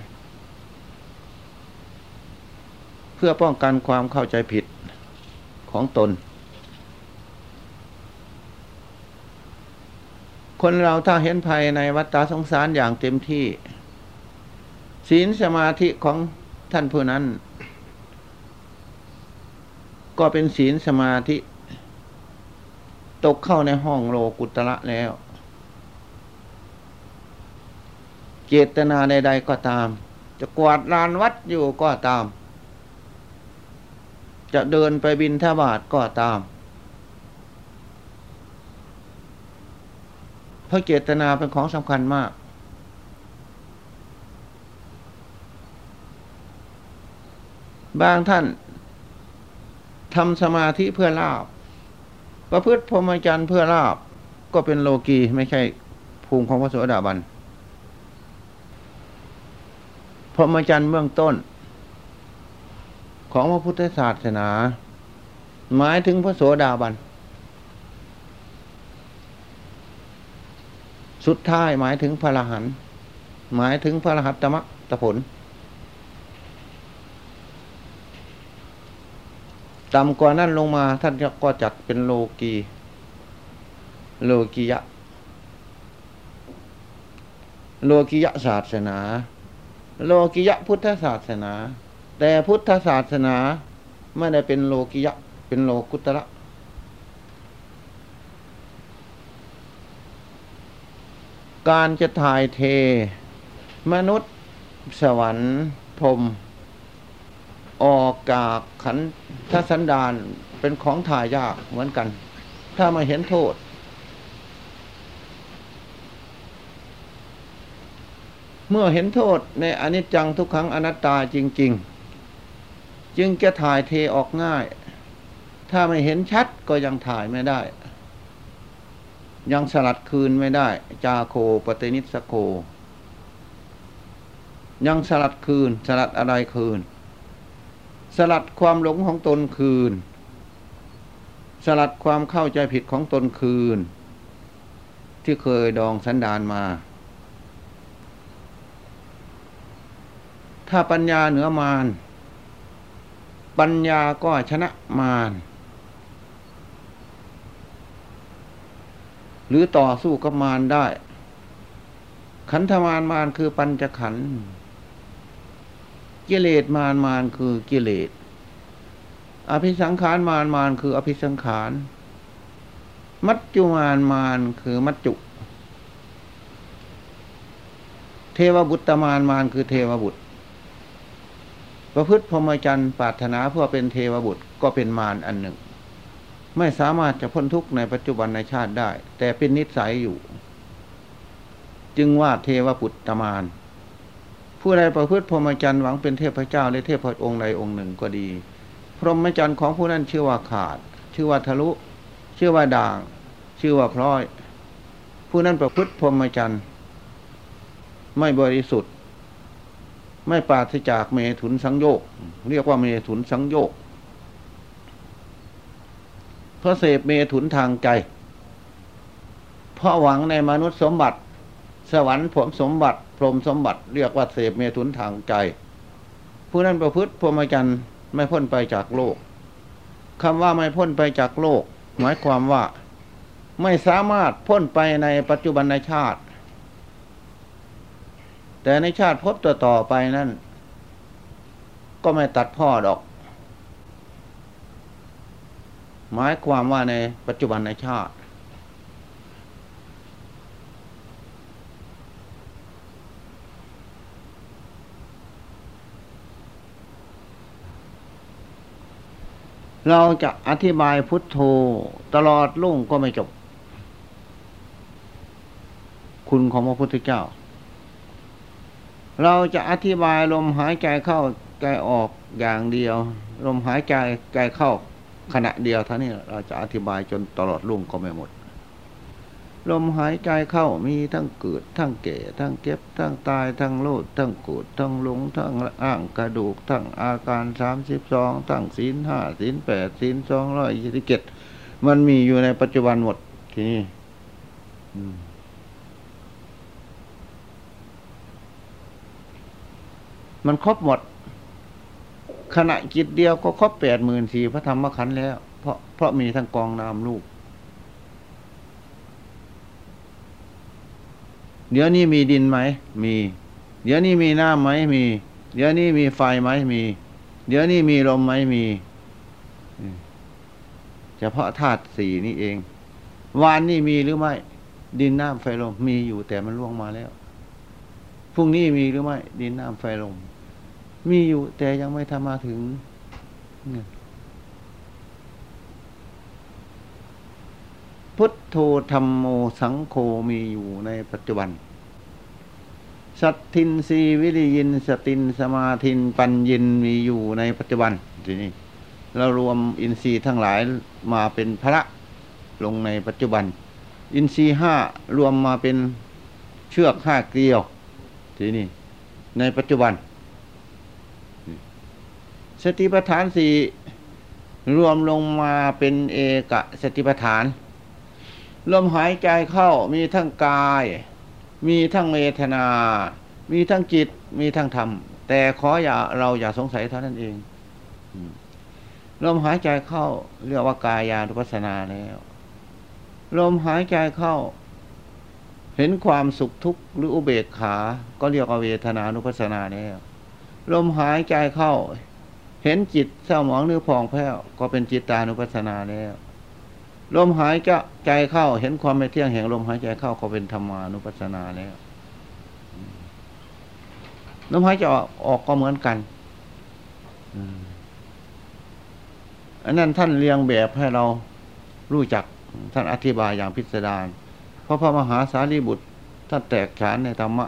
เพื่อป้องกันความเข้าใจผิดของตน คนเราถ้าเห็นภัยในวัฏฏะสงสารอย่างเต็มที่ ศีลสมาธิของท่านผู้นั้น ก็เป็นศีลสมาธิ ตกเข้าในห้องโลกุตระแล้วเจตนาใดๆก็ตาม จะกวาดลานวัดอยู่ก็ตาม จะเดินไปบินทบาทก็ตามเพราะเจตนาเป็นของสำคัญมาก บางท่านทำสมาธิเพื่อลาบ ประพฤติพรหมจรรย์เพื่อลาบก็เป็นโลกีไม่ใช่ภูมิของพระโสดาบัน พรหมจรรย์เบื้องต้น ของพระพุทธศาสนา หมายถึงพระโสดาบัน สุดท้ายหมายถึงพระรหันต์หมายถึงพระรหัตตมรรคผลต่ำกว่านั้นลงมาท่านก็จัดเป็นโลกีโลกียะ โลกียะศาสนา โลกียะพุทธศาสนา แต่พุทธศาสนาไม่ได้เป็นโลกียะ เป็นโลกุตระการจะถ่ายเท มนุษย์ สวรรค์พรมออกจากขันธสันดานเป็นของถ่ายยากเหมือนกัน ถ้ามาเห็นโทษ เมื่อเห็นโทษในอนิจจังทุกครั้งอนัตตาจริง ๆ จึงจะถ่ายเทออกง่าย ถ้าไม่เห็นชัดก็ยังถ่ายไม่ได้ ยังสลัดคืนไม่ได้ จาโคปฏินิสโค ยังสลัดคืน สลัดอะไรคืน สลัดความหลงของตนคืน สลัดความเข้าใจผิดของตนคืน ที่เคยดองสันดานมา ถ้าปัญญาเหนือมารปัญญาก็ชนะมารหรือต่อสู้กับมารได้ ขันธมารมารคือปัญจขันธ์กิเลสมารมารคือกิเลส อภิสังขารมารมารคืออภิสังขาร มัจจุมารมารคือมัจจุ เทวบุตรมารมารคือเทวบุตร ประพฤติพรหมจรรย์ปรารถนาเพื่อเป็นเทวบุตรก็เป็นมารอันหนึ่ง ไม่สามารถจะพ้นทุกข์ในปัจจุบันในชาติได้ แต่เป็นนิสัยอยู่ จึงว่าเทวบุตรมารผู้ใดประพฤติพรหมจรรย์หวังเป็นเทพเจ้าในเทพองค์ใดองค์หนึ่งก็ดี พรหมจรรย์ของผู้นั้นชื่อว่าขาด ชื่อว่าทะลุ ชื่อว่าด่าง ชื่อว่าพร้อย ผู้นั้นประพฤติพรหมจรรย์ไม่บริสุทธิ์ ไม่ปราศจากเมถุนสังโยกเรียกว่าเมถุนสังโยกเพราะเสพเมถุนทางใจ เพราะหวังในมนุษย์สมบัติ สวรรค์ผมสมบัติ พรหมสมบัติ เรียกว่าเสพเมตุนทางใจ ผู้นั้นประพฤติพรหมจรรย์ไม่พ้นไปจากโลกคำว่าไม่พ้นไปจากโลก หมายความว่า ไม่สามารถพ้นไปในปัจจุบันในชาติ แต่ในชาติพบต่อต่อไปนั้นก็ไม่ตัดพ่อดอก หมายความว่าในปัจจุบันในชาติ เราจะอธิบายพุทโธตลอดลุ่งก็ไม่จบ คุณของพระพุทธเจ้า เราจะอธิบายลมหายใจเข้าใจออกอย่างเดียว ลมหายใจใจเข้าขณะเดียวเท่านี้เราจะอธิบายจนตลอดลุ่งก็ไม่หมด ลมหายใจเข้ามีทั้งเกิด ทั้งเก่ทั้งเก็บ ทั้งตาย ทั้งโลด ทั้งกรธทั้งหลง ทั้งอ่างกระดูก ทั้งอาการสามสิบสองทั้งศีลห้าศีลแปดศีลสองร้อยยี่สิบเจ็ดมันมีอยู่ในปัจจุบันหมดทีนี้มั มันครบหมด ขณะจิตเดียวก็ครบแปดหมื่นสี่พระธรรมขันธ์แล้ว เพราะเพราะมีทั้งกองนามลูก เดี๋ยวนี้มีดินไหม มี เดี๋ยวนี้มีน้ำไหมมี เดี๋ยวนี้มีไฟไหมมี เดี๋ยวนี้มีลมไหมมีเฉพาะธาตุสี่นี่เอง วานนี่มีหรือไม่ ดินน้ำไฟลมมีอยู่แต่มันล่วงมาแล้วพรุ่งนี้มีหรือไม่ ดินน้ำไฟลม มีอยู่แต่ยังไม่ทำมาถึงพุทโธธรรมโมสังโฆมีอยู่ในปัจจุบัน สัตทินรีวิริยิน สตินสมาทิน ปัญญินมีอยู่ในปัจจุบันทีนี้เรารวมอินทรีย์ทั้งหลายมาเป็นพระลงในปัจจุบัน อินทรีย์ห้ารวมมาเป็นเชือกห้าเกลียว ทีนี้ในปัจจุบัน สติปัฏฐานสี่รวมลงมาเป็นเอกสติปัฏฐาน ลมหายใจเข้ามีทั้งกาย มีทั้งเวทนา มีทั้งจิต มีทั้งธรรม แต่ขออย่าเราอย่าสงสัยเท่านั้นเองลมหายใจเข้าเรียกว่ากายานุปัสสนาแล้ว ลมหายใจเข้า เห็นความสุขทุกข์หรืออุเบกขา ก็เรียกว่าเวทนานุปัสสนาแล้ว ลมหายใจเข้า เห็นจิตเศร้าหมองหรือพองแผ้วก็เป็นจิตตานุปัสสนาแล้วลมหายใจเข้า เห็นความไม่เที่ยงแห่งลมหายใจเข้าก็เป็นธรรมานุปัสสนาแล้วลมหายใจออกออกก็เหมือนกันอันนั้นท่านเรียงแบบให้เรารู้จักท่านอธิบายอย่างพิสดารเพราะพระมหาสารีบุตรท่านแตกฉานในธรรมะ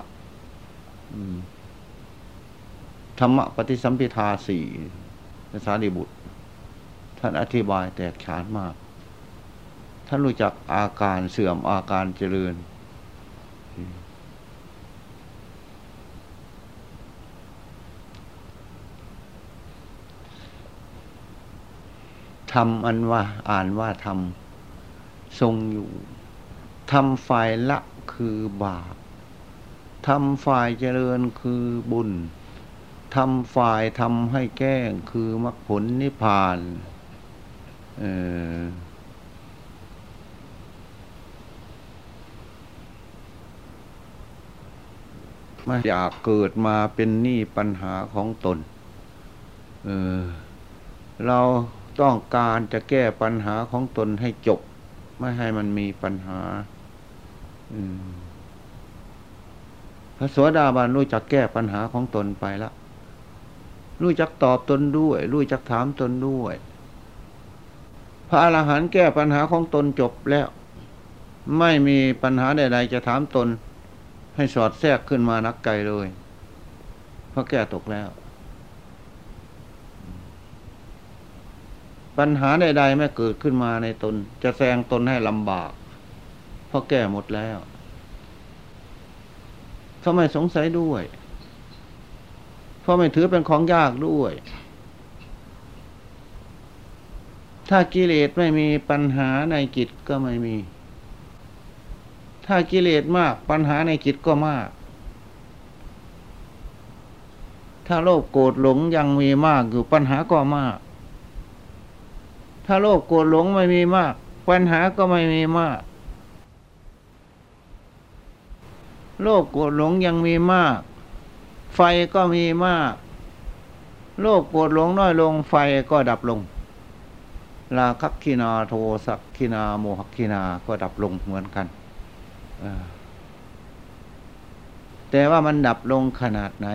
ธรรมะปฏิสัมพิทาสี่ สารีบุตร ท่านอธิบายแตกฉานมาก ท่านรู้จักอาการเสื่อมอาการเจริญ ทำอันว่าอ่านว่าทำทรงอยู่ทำฝ่ายละคือบาปทำฝ่ายเจริญคือบุญ ทำฝ่ายทำให้แก้งคือมรรคผลนิพพานไม่อยากเกิดมาเป็นหนี้ปัญหาของตนเเราต้องการจะแก้ปัญหาของตนให้จบ ไม่ให้มันมีปัญหาพระสวสดาบาลรู้จักแก้ปัญหาของตนไปแล้ว รู้จักตอบตนด้วย รู้จักถามตนด้วย พระอรหันต์แก้ปัญหาของตนจบแล้ว ไม่มีปัญหาใด ๆ จะถามตน ให้สอดแทรกขึ้นมานักไกลเลยเพราะแก้ตกแล้ว ปัญหาใด ๆ ไม่เกิดขึ้นมาในตน จะแซงตนให้ลำบากเพราะแก้หมดแล้วเขาไม่สงสัยด้วย เพราะไม่ถือเป็นของยากด้วย ถ้ากิเลสไม่มีปัญหาในจิตก็ไม่มี ถ้ากิเลสมากปัญหาในจิตก็มาก ถ้าโลภโกรธหลงยังมีมากอยู่ปัญหาก็มาก ถ้าโลภโกรธหลงไม่มีมาก ปัญหาก็ไม่มีมากโลภโกรธหลงยังมีมาก ไฟก็มีมาก โลภโกรธหลงน้อยลง ไฟก็ดับลงลาคักขีนาโทสักขีนาโมหคินาก็ดับลงเหมือนกันแต่ว่ามันดับลงขนาดไหน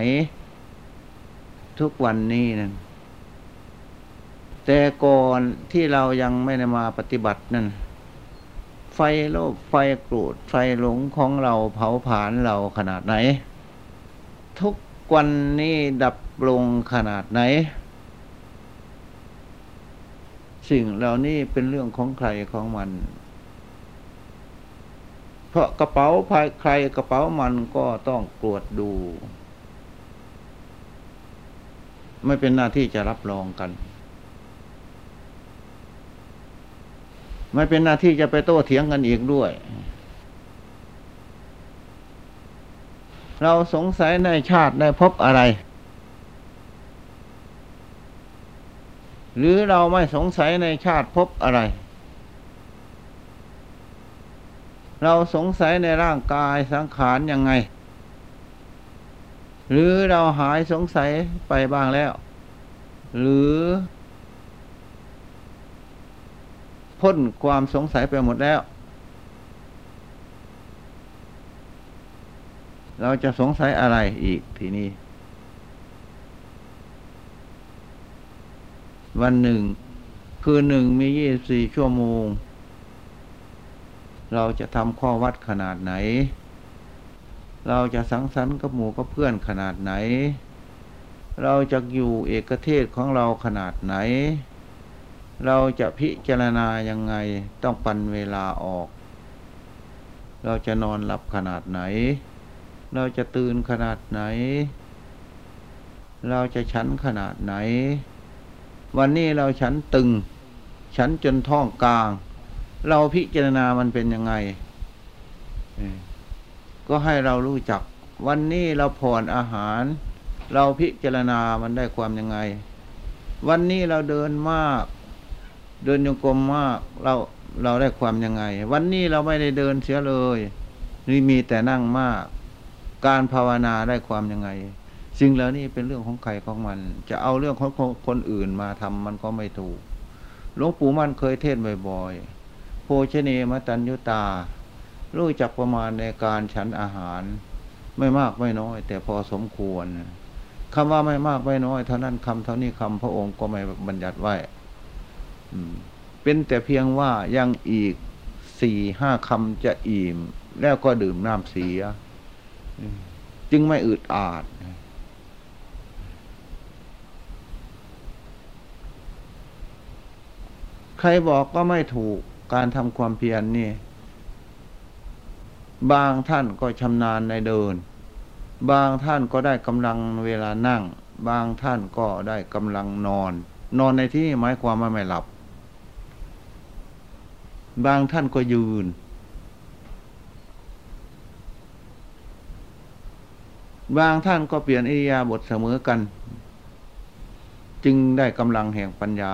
ทุกวันนี้นั่นแต่ก่อนที่เรายังไม่ได้มาปฏิบัตินั่นไฟโลภไฟโกรธไฟหลงของเราเผาผลาญเราขนาดไหน ทุก วันนี้ดับลงขนาดไหน สิ่งเหล่านี้เป็นเรื่องของใครของมัน เพราะกระเป๋าใครกระเป๋ามันก็ต้องตรวจดู ไม่เป็นหน้าที่จะรับรองกัน ไม่เป็นหน้าที่จะไปโต้เถียงกันอีกด้วย เราสงสัยในชาติในพบอะไร หรือเราไม่สงสัยในชาติพบอะไร เราสงสัยในร่างกายสังขารยังไง หรือเราหายสงสัยไปบ้างแล้ว หรือพ้นความสงสัยไปหมดแล้ว เราจะสงสัยอะไรอีกทีนี้ วันหนึ่ง คืนหนึ่งมียี่สี่ชั่วโมง เราจะทำข้อวัดขนาดไหน เราจะสังสรรค์กับหมู่กับเพื่อนขนาดไหน เราจะอยู่เอกเทศของเราขนาดไหน เราจะพิจารณายังไงต้องปันเวลาออก เราจะนอนหลับขนาดไหน เราจะตื่นขนาดไหน เราจะฉันขนาดไหน วันนี้เราฉันตึง ฉันจนท้องกลาง เราพิจารณามันเป็นยังไง ก็ให้เรารู้จัก วันนี้เราผ่อนอาหาร เราพิจารณามันได้ความยังไง วันนี้เราเดินมาก เดินโยกรมมากเราเราได้ความยังไง วันนี้เราไม่ได้เดินเสียเลยนี่มีแต่นั่งมาก การภาวนาได้ความยังไง สิ่งเหล่านี้เป็นเรื่องของใครของมัน จะเอาเรื่องของคนอื่นมาทำมันก็ไม่ถูกหลวงปู่มั่นเคยเทศบ่อยๆโภชเนมตัญญุตา รู้จักประมาณในการฉันอาหาร ไม่มากไม่น้อย แต่พอสมควรคำว่าไม่มากไม่น้อย เท่านั้นคำเท่านี้คำพระองค์ก็ไม่บัญญัติไว้เป็นแต่เพียงว่ายังอีกสี่ห้าคำจะอิ่ม แล้วก็ดื่มน้ำเสีย จึงไม่อึดอาดใครบอกก็ไม่ถูกการทำความเพียรนนี่ บางท่านก็ชำนาญในเดิน บางท่านก็ได้กำลังเวลานั่ง บางท่านก็ได้กำลังนอน นอนในที่หมายความว่าไม่หลับ บางท่านก็ยืน บางท่านก็เปลี่ยนอิริยาบถเสมอกัน จึงได้กำลังแห่งปัญญา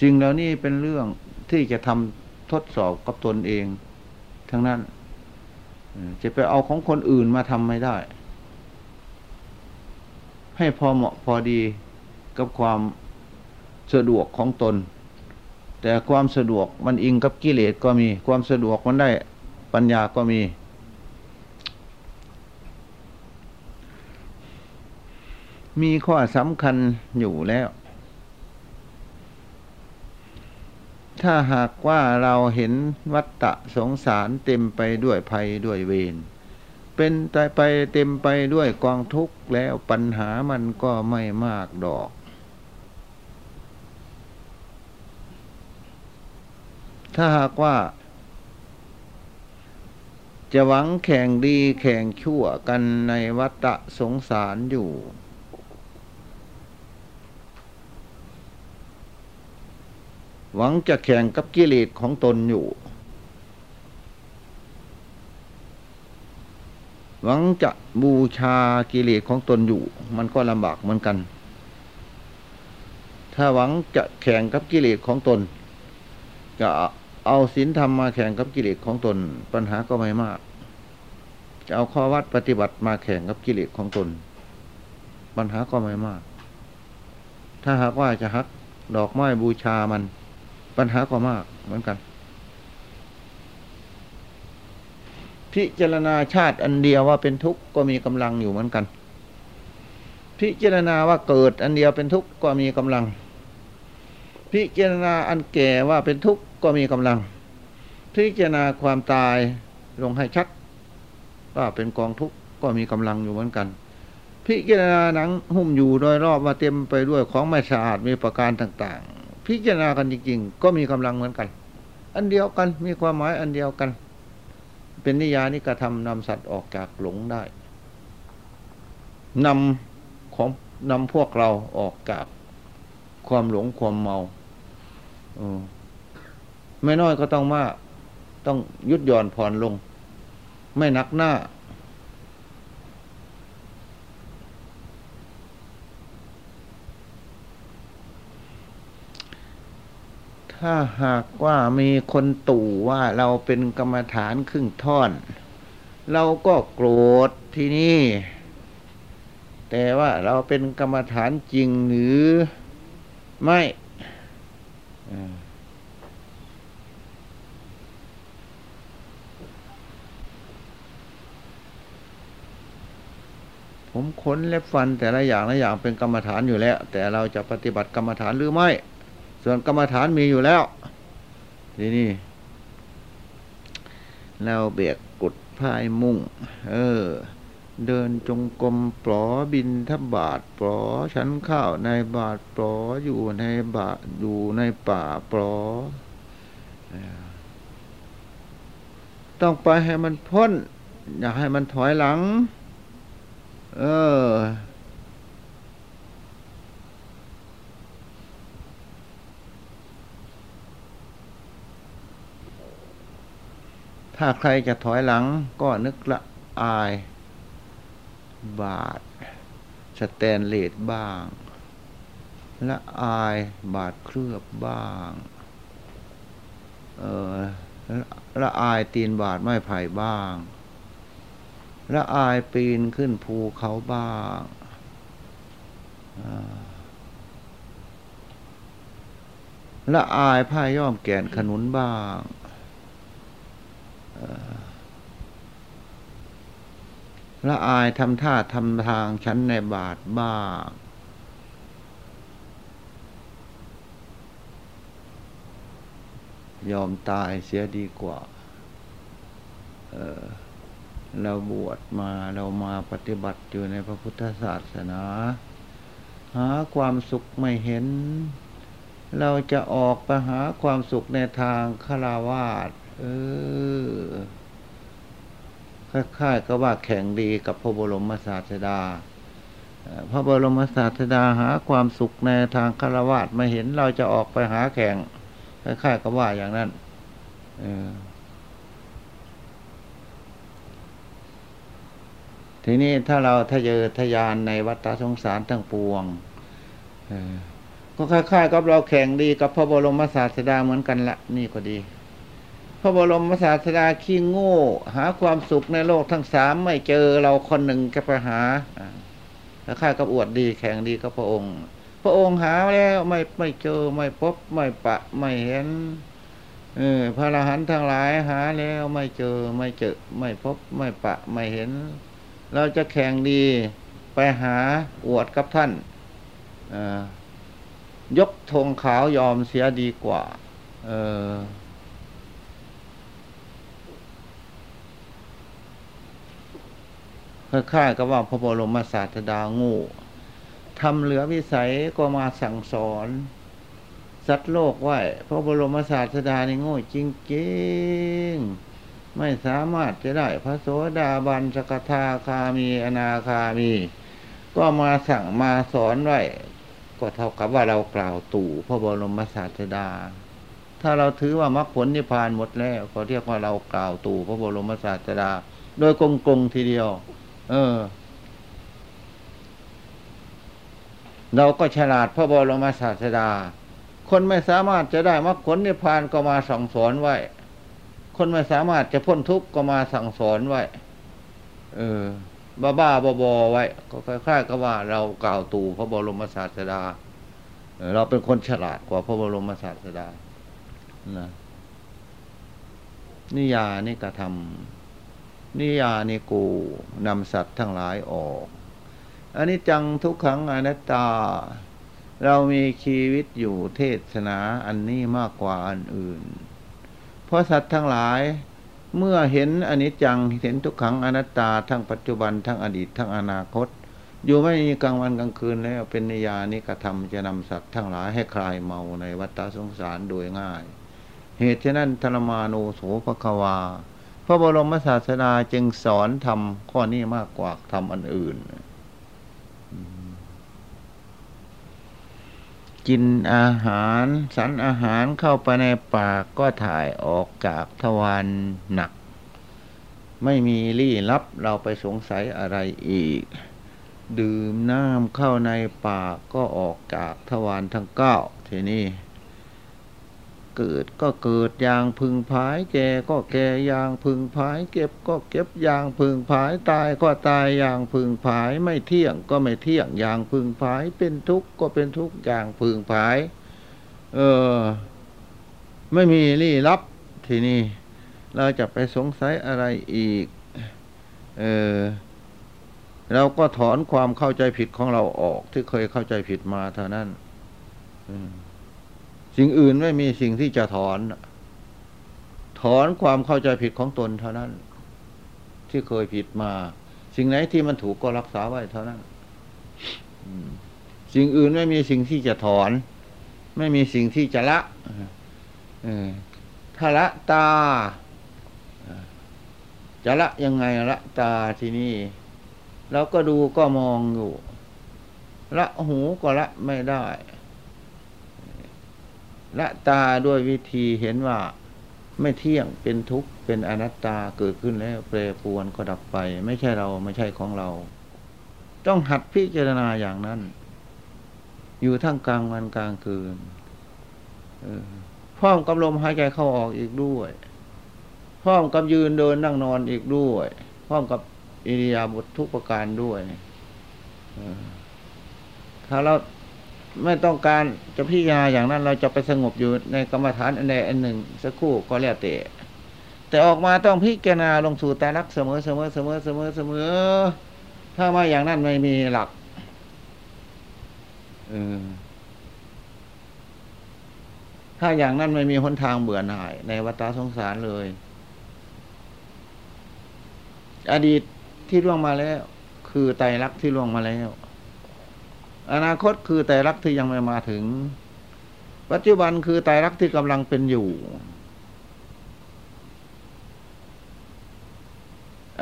สิ่งเหล่านี้เป็นเรื่องที่จะทำทดสอบกับตนเอง ทั้งนั้น จะไปเอาของคนอื่นมาทำไม่ได้ ให้พอเหมาะพอดีกับความสะดวกของตน แต่ความสะดวกมันอิงกับกิเลสก็มีความสะดวกมันได้ ปัญญาก็มี มีข้อสำคัญอยู่แล้ว ถ้าหากว่าเราเห็นวัตตะสงสารเต็มไปด้วยภัยด้วยเวรเป็นไปเต็มไปด้วยกองทุกข์แล้วปัญหามันก็ไม่มากดอก ถ้าหากว่า จะหวังแข่งดีแข่งชั่วกันในวัฏสงสารอยู่ หวังจะแข่งกับกิเลสของตนอยู่ หวังจะบูชากิเลสของตนอยู่ มันก็ลำบากเหมือนกัน ถ้าหวังจะแข่งกับกิเลสของตน จะ เอาศีลธรรมมาแข่งกับกิเลสของตน ปัญหาก็ไม่มาก จะเอาข้อวัดปฏิบัติมาแข่งกับกิเลสของตน ปัญหาก็ไม่มาก ถ้าหากว่าจะฮักดอกไม้บูชามัน ปัญหาก็มากเหมือนกัน พิจารณาชาติอันเดียวว่าเป็นทุกข์ก็มีกำลังอยู่เหมือนกัน พิจารณาว่าเกิดอันเดียวเป็นทุกข์ก็มีกำลัง พิจารณาอันแก่ว่าเป็นทุกข์ก็มีกำลัง พิจารณาความตายลงให้ชัดว่าเป็นกองทุกข์ก็มีกำลังอยู่เหมือนกัน พิจารณาหนังหุ้มอยู่โดยรอบว่าเต็มไปด้วยของไม่สะอาดมีประการต่างๆ พิจารณากันจริงๆ ก็มีกำลังเหมือนกัน อันเดียวกันมีความหมายอันเดียวกัน เป็นนิยานิกระทำนำสัตว์ออกจากหลงได้นำของนำพวกเราออกจากความหลงความเมาอ ไม่น้อยก็ต้องมากต้องยุดย่อนผ่อนลง ไม่นักหน้า ถ้าหากว่ามีคนตู่ว่าเราเป็นกรรมฐานครึ่งท่อน เราก็โกรธที่นี่ แต่ว่าเราเป็นกรรมฐานจริงหรือไม่ ผมขนเล็บฟันแต่ละอย่างละอย่างเป็นกรรมฐานอยู่แล้ว แต่เราจะปฏิบัติกรรมฐานหรือไม่ ส่วนกรรมฐานมีอยู่แล้วทีนี่เราเบียกกุดพายมุ่ง เออ เดินจงกรมปลอบินทบาทปลอฉันข้าวในบาทปลออยู่ในบาอยู่ในป่าปลอต้องไปให้มันพ้น อย่าให้มันถอยหลัง เออ ถ้าใครจะถอยหลังก็นึกละอาย บาท สแตนเลสบ้าง ละอายบาทเคลือบบ้าง เออละอายตีนบาดไม้ไผ่บ้าง ละอายปีนขึ้นภูเขาบ้างละอายผ้าย่อมแก่นขนุนบ้างละอายทำท่าทำทางชั้นในบาทบ้างยอมตายเสียดีกว่า เเราบวชมาเรามาปฏิบัติอยู่ในพระพุทธศาสนา หาความสุขไม่เห็น เราจะออกไปหาความสุขในทางฆราวาสเออคล้ายๆก็ว่าแข่งดีกับพระบรมศาสดา พระบรมศาสดาหาความสุขในทางฆราวาสไม่เห็นเราจะออกไปหาแข่งคล้ายๆกับว่าอย่างนั้น ทีนี้ถ้าเราทะเยอทะยานในวัฏสงสารทั้งปวงก็คล้ายๆกับเราแข่งดีกับพระบรมศาสดาเหมือนกันละนี่ก็ดี พระบรมศาสดาขี้โง่ หาความสุขในโลกทั้งสามไม่เจอเราคนหนึ่งก็ไปหาคล้ายๆกับอวดดีแข่งดีกับพระองค์ พระองค์หาแล้วไม่ไม่เจอไม่พบไม่ปะไม่เห็นเออพระอรหันต์ทั้งหลายหาแล้วไม่เจอไม่เจอ ไม่พบไม่ปะไม่เห็น เราจะแข่งดีไปหาอวดกับท่านยกธงขาวยอมเสียดีกว่าค่ายๆกับว่าพระบรมศาสดางูทำเหลือวิสัยก็มาสั่งสอนสัตว์โลกไว้พระบรมศาสดาในโง่จริงๆ ไม่สามารถจะได้พระโสดาบันสกทาคามีอนาคามี ก็มาสั่งมาสอนไว้ก็เท่ากับว่าเรากล่าวตู่พระบรมศาสดา ถ้าเราถือว่ามรรคผลนิพพานหมดแล้วก็เรียกว่าเรากล่าวตู่พระบรมศาสดา โดยกงงทีเดียว เออ เราก็ฉลาดพระบรมศาสดา คนไม่สามารถจะได้มรรคผลนิพพานก็มาสั่งสอนไว้ คนไม่สามารถจะพ้นทุกข์ก็มาสั่งสอนไว้ เออ บ้าบ้าบอบอไว้ ก็คล้ายๆกับว่าเรากล่าวตู่พระบรมศาสดา เราเป็นคนฉลาดกว่าพระบรมศาสดา นะนิยานิกระทำนิยานิกูนำสัตว์ทั้งหลายออกอันนี้จังทุกขังอนัตตา เรามีชีวิตอยู่เทศนาอันนี้มากกว่าอันอื่น เพราะสัตว์ทั้งหลายเมื่อเห็นอนิจจังเห็นทุกขังอนัตตาทั้งปัจจุบันทั้งอดีตทั้งอนาคต อยู่ไม่มีกลางวันกลางคืนแล้วเป็นนิยานิกระทำจะนำสัตว์ทั้งหลายให้คลายเมาในวัฏสงสารโดยง่าย เหตุฉะนั้นธรรมานุโสภควา พระบรมศาสดาจึงสอนทำข้อนี้มากกว่าทำอันอื่น กินอาหารสันอาหารเข้าไปในปากก็ถ่ายออกจากทวารหนัก ไม่มีรี่ลับเราไปสงสัยอะไรอีก ดื่มน้ำเข้าในปากก็ออกจากทวารทั้งเก้าทีนี้ เกิดก็เกิดอย่างพึงพาย แก่ก็แก่อย่างพึงพาย เก็บก็เก็บอย่างพึงพาย ตายก็ตายอย่างพึงพาย ไม่เที่ยงก็ไม่เที่ยงอย่างพึงพาย เป็นทุกข์ก็เป็นทุกข์อย่างพึงพาย เออ ไม่มีรี่ลับทีนี้เราจะไปสงสัยอะไรอีก เออเราก็ถอนความเข้าใจผิดของเราออกที่เคยเข้าใจผิดมาเท่านั้น สิ่งอื่นไม่มีสิ่งที่จะถอน ถอนความเข้าใจผิดของตนเท่านั้น ที่เคยผิดมา สิ่งไหนที่มันถูกก็รักษาไว้เท่านั้นสิ่งอื่นไม่มีสิ่งที่จะถอน ไม่มีสิ่งที่จะละถ้าละตา จะละยังไงละตาที่นี่เราก็ดูก็มองอยู่ ละหูก็ละไม่ได้ ละตาด้วยวิธีเห็นว่าไม่เที่ยงเป็นทุกข์เป็นอนัตตาเกิดขึ้นแล้วเปรปวนก็ดับไป ไม่ใช่เราไม่ใช่ของเรา ต้องหัดพิจารณาอย่างนั้น อยู่ทั้งกลางวันกลางคืนพร้อมกับลมหายใจเข้าออกอีกด้วยพร้อมกับยืนเดินนั่งนอนอีกด้วยพร้อมกับอิริยาบถททุกประการด้วยถ้าเรา ไม่ต้องการจะพิจารณาอย่างนั้น เราจะไปสงบอยู่ในกรรมฐานอันใดอันหนึ่ง สักครู่ก็แล้วแต่แต่ออกมาต้องพิจารณาลงสู่แต่รักเสมอเสมอเสมอเสมอเสมอ ถ้ามาอย่างนั้นไม่มีหลักถ้าอย่างนั้นไม่มีหนทางเบื่อหน่าย ในวัฏสงสารเลย อดีตที่ล่วงมาแล้ว คือไตรลักษณ์ที่ล่วงมาแล้ว อนาคตคือไตรลักที่ยังไม่มาถึง ปัจจุบันคือไตรลักที่กำลังเป็นอยู่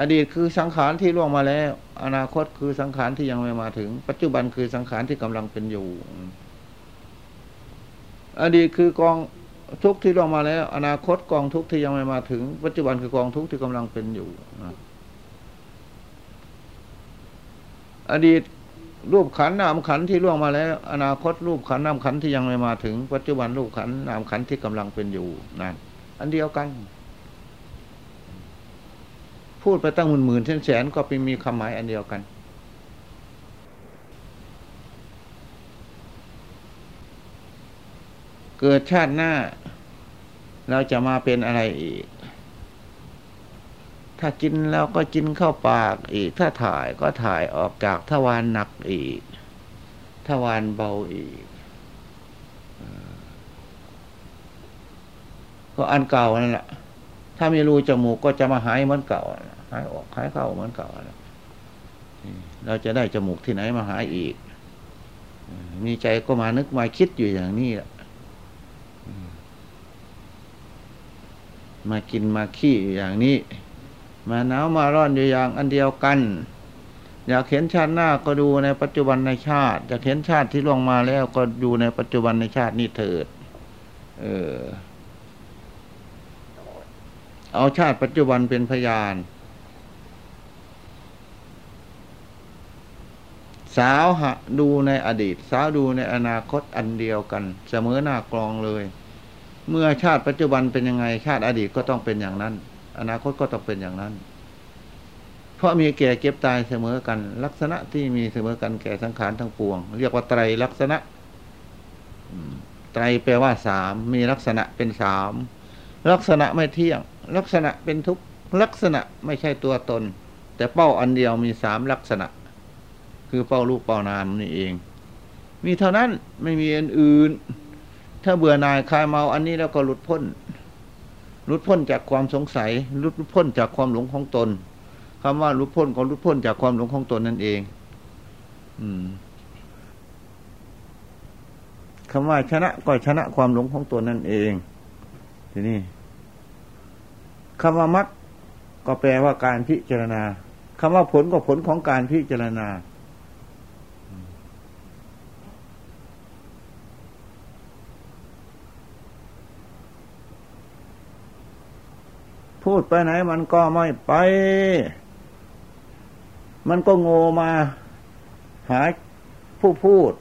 อดีตคือสังขารที่ล่วงมาแล้ว อนาคตคือสังขารที่ยังไม่มาถึง ปัจจุบันคือสังขารที่กำลังเป็นอยู่ อดีตคือกองทุกข์ที่ล่วงมาแล้ว อนาคตกองทุกข์ที่ยังไม่มาถึง ปัจจุบันคือกองทุกข์ที่กำลังเป็นอยู่อดีต รูปขันนามขันที่ล่วงมาแล้ว อนาคตรูปขันนามขันที่ยังไม่มาถึง ปัจจุบันรูปขันนามขันที่กำลังเป็นอยู่นั่นอันเดียวกัน พูดไปตั้งหมื่นหมื่นแสนแสนก็เป็นมีคำหมายอันเดียวกัน เกิดชาติหน้า เราจะมาเป็นอะไรอีก ถ้ากินแล้วก็กินเข้าปากอีก ถ้าถ่ายก็ถ่ายออกจากทวารหนักอีก ทวารเบาอีก ก็อันเก่านั่นแหละ ถ้ามีรูจมูกก็จะมาหายเหมือนเก่า หายออกหายเข้าเหมือนเก่าเราจะได้จมูกที่ไหนมาหายอีก มีใจก็มานึกมาคิดอยู่อย่างนี้แหละมากินมาขี้อยู่อย่างนี้ มาหนาวมาร้อนอยู่อย่างอันเดียวกัน อยากเห็นชาติหน้าก็ดูในปัจจุบันในชาติ อยากเห็นชาติที่ล่วงมาแล้วก็ดูในปัจจุบันในชาตินี้เถิด เออ เอาชาติปัจจุบันเป็นพยานสาวหะดูในอดีต สาวดูในอนาคตอันเดียวกัน เสมอหน้ากลองเลย เมื่อชาติปัจจุบันเป็นยังไง ชาติอดีตก็ต้องเป็นอย่างนั้น อนาคตก็ต้องเป็นอย่างนั้น เพราะมีแก่เก็บตายเสมอกัน ลักษณะที่มีเสมอกันแก่สังขารทั้งปวง เรียกว่าไตรลักษณะไตรแปลว่าสามมีลักษณะเป็นสามลักษณะไม่เที่ยง ลักษณะเป็นทุกลักษณะไม่ใช่ตัวตน แต่เป้าอันเดียวมีสามลักษณะ คือเป้าลูกเป้านามนี่เอง มีเท่านั้นไม่มีอันอื่น ถ้าเบื่อนายคลายเมาอันนี้แล้วก็หลุดพ้น ลุดพ้นจากความสงสัยลุดพ้นจากความหลงของตนคำว่าลุดพ้นก็ลุดพ้นจากความหลงของตนนั่นเอง อืมคำว่าชนะก็ชนะความหลงของตนนั่นเอง ทีนี้คำว่ามักก็แปลว่าการพิจารณาคำว่าผลก็ผลของการพิจารณา พูดไปไหนมันก็ไม่ไป มันก็โง่มาหาผู้พูด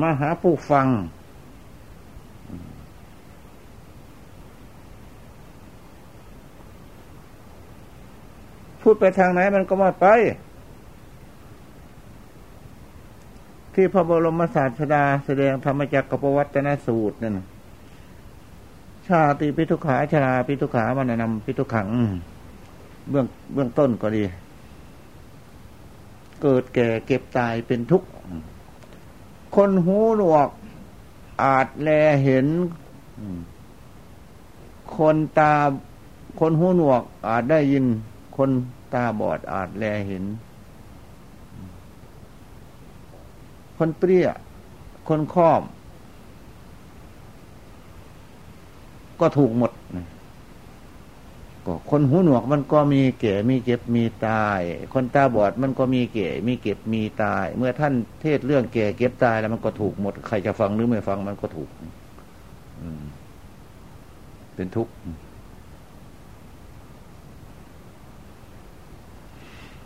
มาหาผู้ฟัง พูดไปทางไหนมันก็ไม่ไป ที่พระบรมศาสดาแสดงธรรมจักรกปวัตนสูตรนั่น ชาติพิทุขาชราพิทุขามันนำพิทุขัง เบื้องเบื้องต้นก็ดี เกิดแก่เก็บตายเป็นทุกข์ คนหูหนวก อาจแลเห็น คนตา คนหูหนวก อาจได้ยิน คนตาบอดอาจแลเห็น คนเปรี้ย คนค้อม ก็ถูกหมดก็คนหูหนวกมันก็มีเก๋มีเก็บมีตาย คนตาบอดมันก็มีเก๋มีเก็บมีตาย เมื่อท่านเทศเรื่องเก๋เก็บตายแล้วมันก็ถูกหมด ใครจะฟังหรือไม่ฟังมันก็ถูกเป็นทุกข์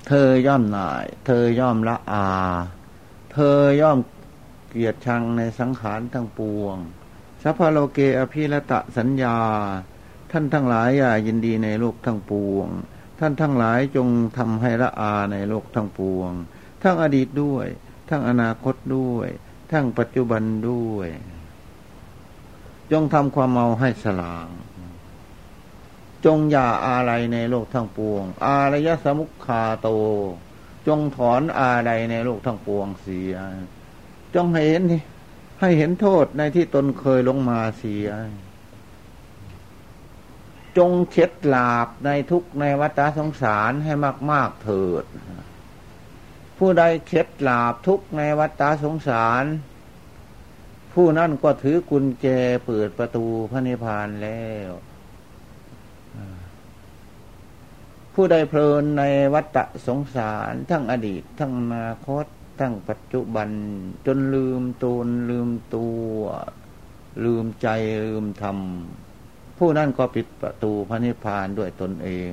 เธอย่อมหน่าย เธอย่อมละอา เธอย่อมเกลียดชังในสังขารทั้งปวง สัพพโลเกอภิรตะสัญญา ท่านทั้งหลายอย่ายินดีในโลกทั้งปวง ท่านทั้งหลายจงทำให้ละอาในโลกทั้งปวง ทั้งอดีตด้วย ทั้งอนาคตด้วย ทั้งปัจจุบันด้วย จงทำความเมาให้สลาง จงอย่าอะไรในโลกทั้งปวง อารยสมุขคาโต จงถอนอะไรในโลกทั้งปวงเสีย จงให้เห็น ให้เห็นโทษในที่ตนเคยลงมาเสีย จงเช็ดลาบในทุกในวัฏสงสารให้มาก ๆเถิด ผู้ใดเช็ดลาบทุกในวัฏสงสาร ผู้นั่นก็ถือกุญแจเปิดประตูพระนิพพานแล้วผู้ใดเพลินในวัฏสงสารทั้งอดีตทั้งอนาคต ทั้งปัจจุบัน จนลืมตนลืมตัว ลืมใจลืมธรรม ผู้นั้นก็ปิดประตูพระนิพพานด้วยตนเอง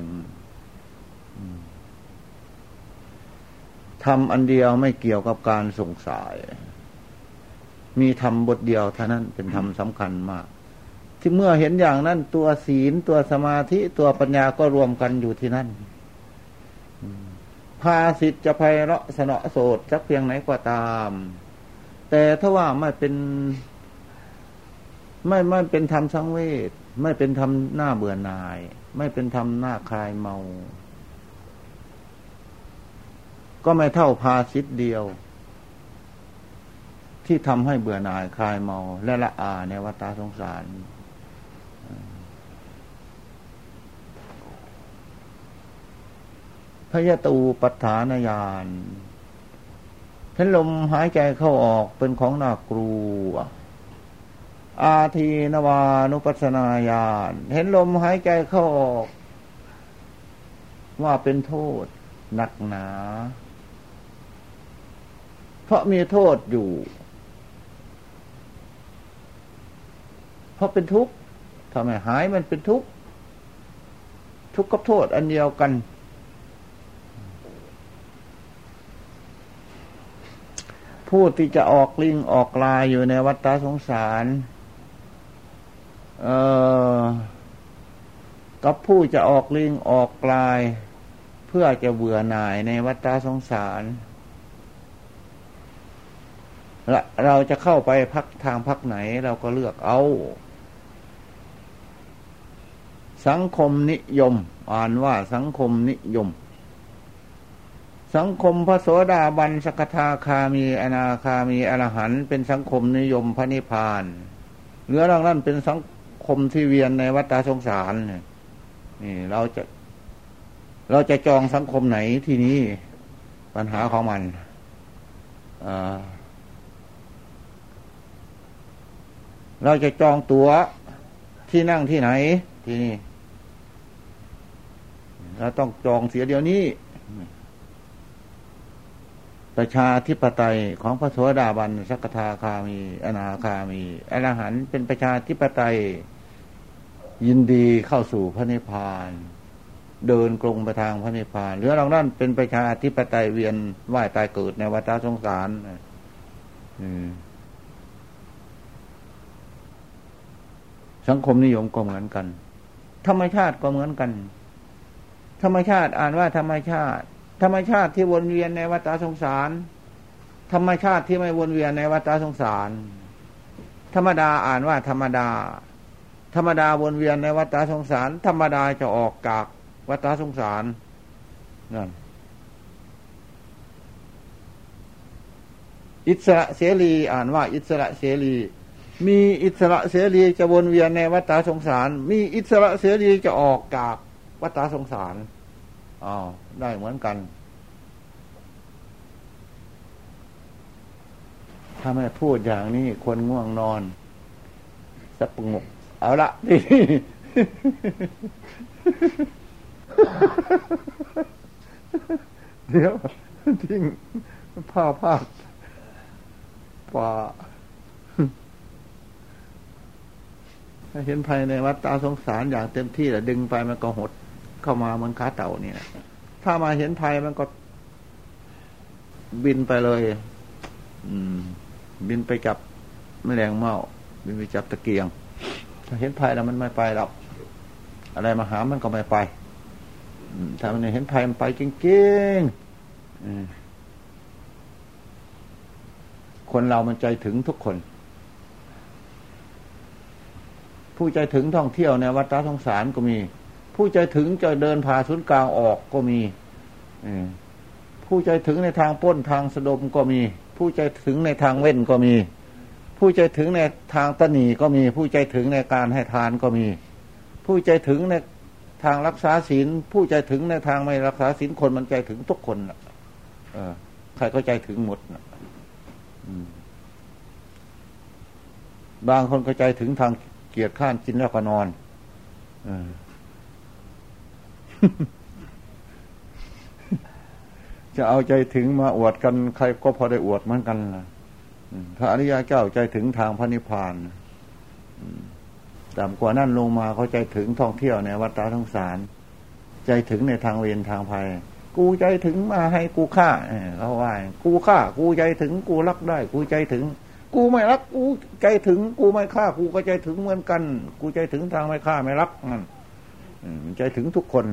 ทำอันเดียวไม่เกี่ยวกับการสงสาย มีทำบทเดียวเท่านั้นเป็นธรรมสำคัญมาก ที่เมื่อเห็นอย่างนั้นตัวศีลตัวสมาธิตัวปัญญาก็รวมกันอยู่ที่นั่น พาสิทธิ์จะไพเราะสนอโสดสักเพียงไหนก็ตาม แต่ถ้าว่าไม่เป็น ไม่ไม่เป็นธรรมสังเวชไม่เป็นทำหน้าเบื่อหน่าย ไม่เป็นทำหน้าคลายเมา ก็ไม่เท่าพาสิทธ์เดียว ที่ทำให้เบื่อหน่ายคลายเมา และละอาในวัฏสงสาร พยตูปัฏฐานญาณเห็นลมหายใจเข้าออกเป็นของน่ากลัว อาทีนวานุปัสนาญาณเห็นลมหายใจเข้าออก ว่าเป็นโทษหนักหนา เพราะมีโทษอยู่ เพราะเป็นทุกข์ทำไมหายมันเป็นทุกข์ ทุกข์กับโทษอันเดียวกัน ผู้ที่จะออกลิงออกลายอยู่ในวัฏสงสาร เออกับผู้จะออกลิงออกลาย เพื่อจะเบื่อหน่ายในวัฏสงสารละเราจะเข้าไปพักทางพักไหนเราก็เลือกเอา สังคมนิยม อ่านว่าสังคมนิยม สังคมพระโสดาบันสกทาคามีอนาคามีอรหันเป็นสังคมนิยมพระนิพพานเหลือรางนั้นเป็นสังคมที่เวียนในวัฏสงสารนี่เราจะเราจะจองสังคมไหนที่นี้ปัญหาของมันเราจะจองตั๋วที่นั่งที่ไหนที่นี่เราต้องจองเสียเดียวนี้ ประชาธิปไตยของพระโสดาบันสักทาคามี อนาคามีอรหันเป็นประชาธิปไตย ยินดีเข้าสู่พระนิพพาน เดินกลงไปทางพระนิพพานหรือเรานั่นเป็นประชาธิปไตยเวียนว่ายตายเกิดในวัฏสงสารสังคมนิยมก็เหมือนกัน ธรรมชาติก็เหมือนกัน ธรรมชาติอ่านว่าธรรมชาติ ธรรมชาติที่วนเวียนในวัฏสงสาร ธรรมชาติที่ไม่วนเวียนในวัฏสงสาร ธรรมดาอ่านว่าธรรมดา ธรรมดาวนเวียนในวัฏสงสาร ธรรมดาจะออกจากวัฏสงสารนั่นอิสระเสรีอ่านว่าอิสระเสรี มีอิสระเสรีจะวนเวียนในวัฏสงสาร มีอิสระเสรีจะออกจากวัฏสงสาร อ้าวได้เหมือนกัน ถ้าไม่พูดอย่างนี้คนง่วงนอนสับงก เอาละนี่เดี๋ยวทิ้งผ้าผ้าป่าเห็นภายในวัดตาสงสารอย่างเต็มที่แหละดึงไปมันก็หด เข้ามาเหมือนขาเต่าเนี่ยถ้ามาเห็นภัยมันก็ บินไปเลย อืม บินไปจับแมลงเม่าบินไปจับตะเกียง ถ้าเห็นภัยแล้วมันไม่ไปหรอกอะไรมาหามันก็ไม่ไปถ้ามันเห็นภัยมันไปจริงๆคนเรามันใจถึงทุกคน ผู้ใจถึงท่องเที่ยวในวัดตาสงสารก็มี ผู้ใจถึงจะเดินผ่าศูนย์กลางออกก็มีผู้ใจถึงในทางป้นทางสะดมก็มี ผู้ใจถึงในทางเว้นก็มี ผู้ใจถึงในทางตนีก็มี ผู้ใจถึงในการให้ทานก็มี ผู้ใจถึงในทางรักษาศีลผู้ใจถึงในทางไม่รักษาศีลคนมันใจถึงทุกคนอะเออใครก็ใจถึงหมดนะบางคนก็ใจถึงทางเกียรติข้านกินแล้วก็นอนอ จะเอาใจถึงมาอวดกันใครก็พอได้อวดเหมือนกันล่ะพระอริยเจ้าใจถึงทางพระนิพพานต่ำกว่านั้นลงมาเขาใจถึงท่องเที่ยวในวัฏทั้งสาร ใจถึงในทางเวรทางภัย กูใจถึงมาให้กูฆ่าเขาว่ากูฆ่า กูใจถึงกูรักได้ กูใจถึง กูไม่รัก กูใจถึง กูไม่ฆ่า กูก็ใจถึงเหมือนกัน กูใจถึงทางไม่ฆ่าไม่รักนั่นใจถึงทุกคน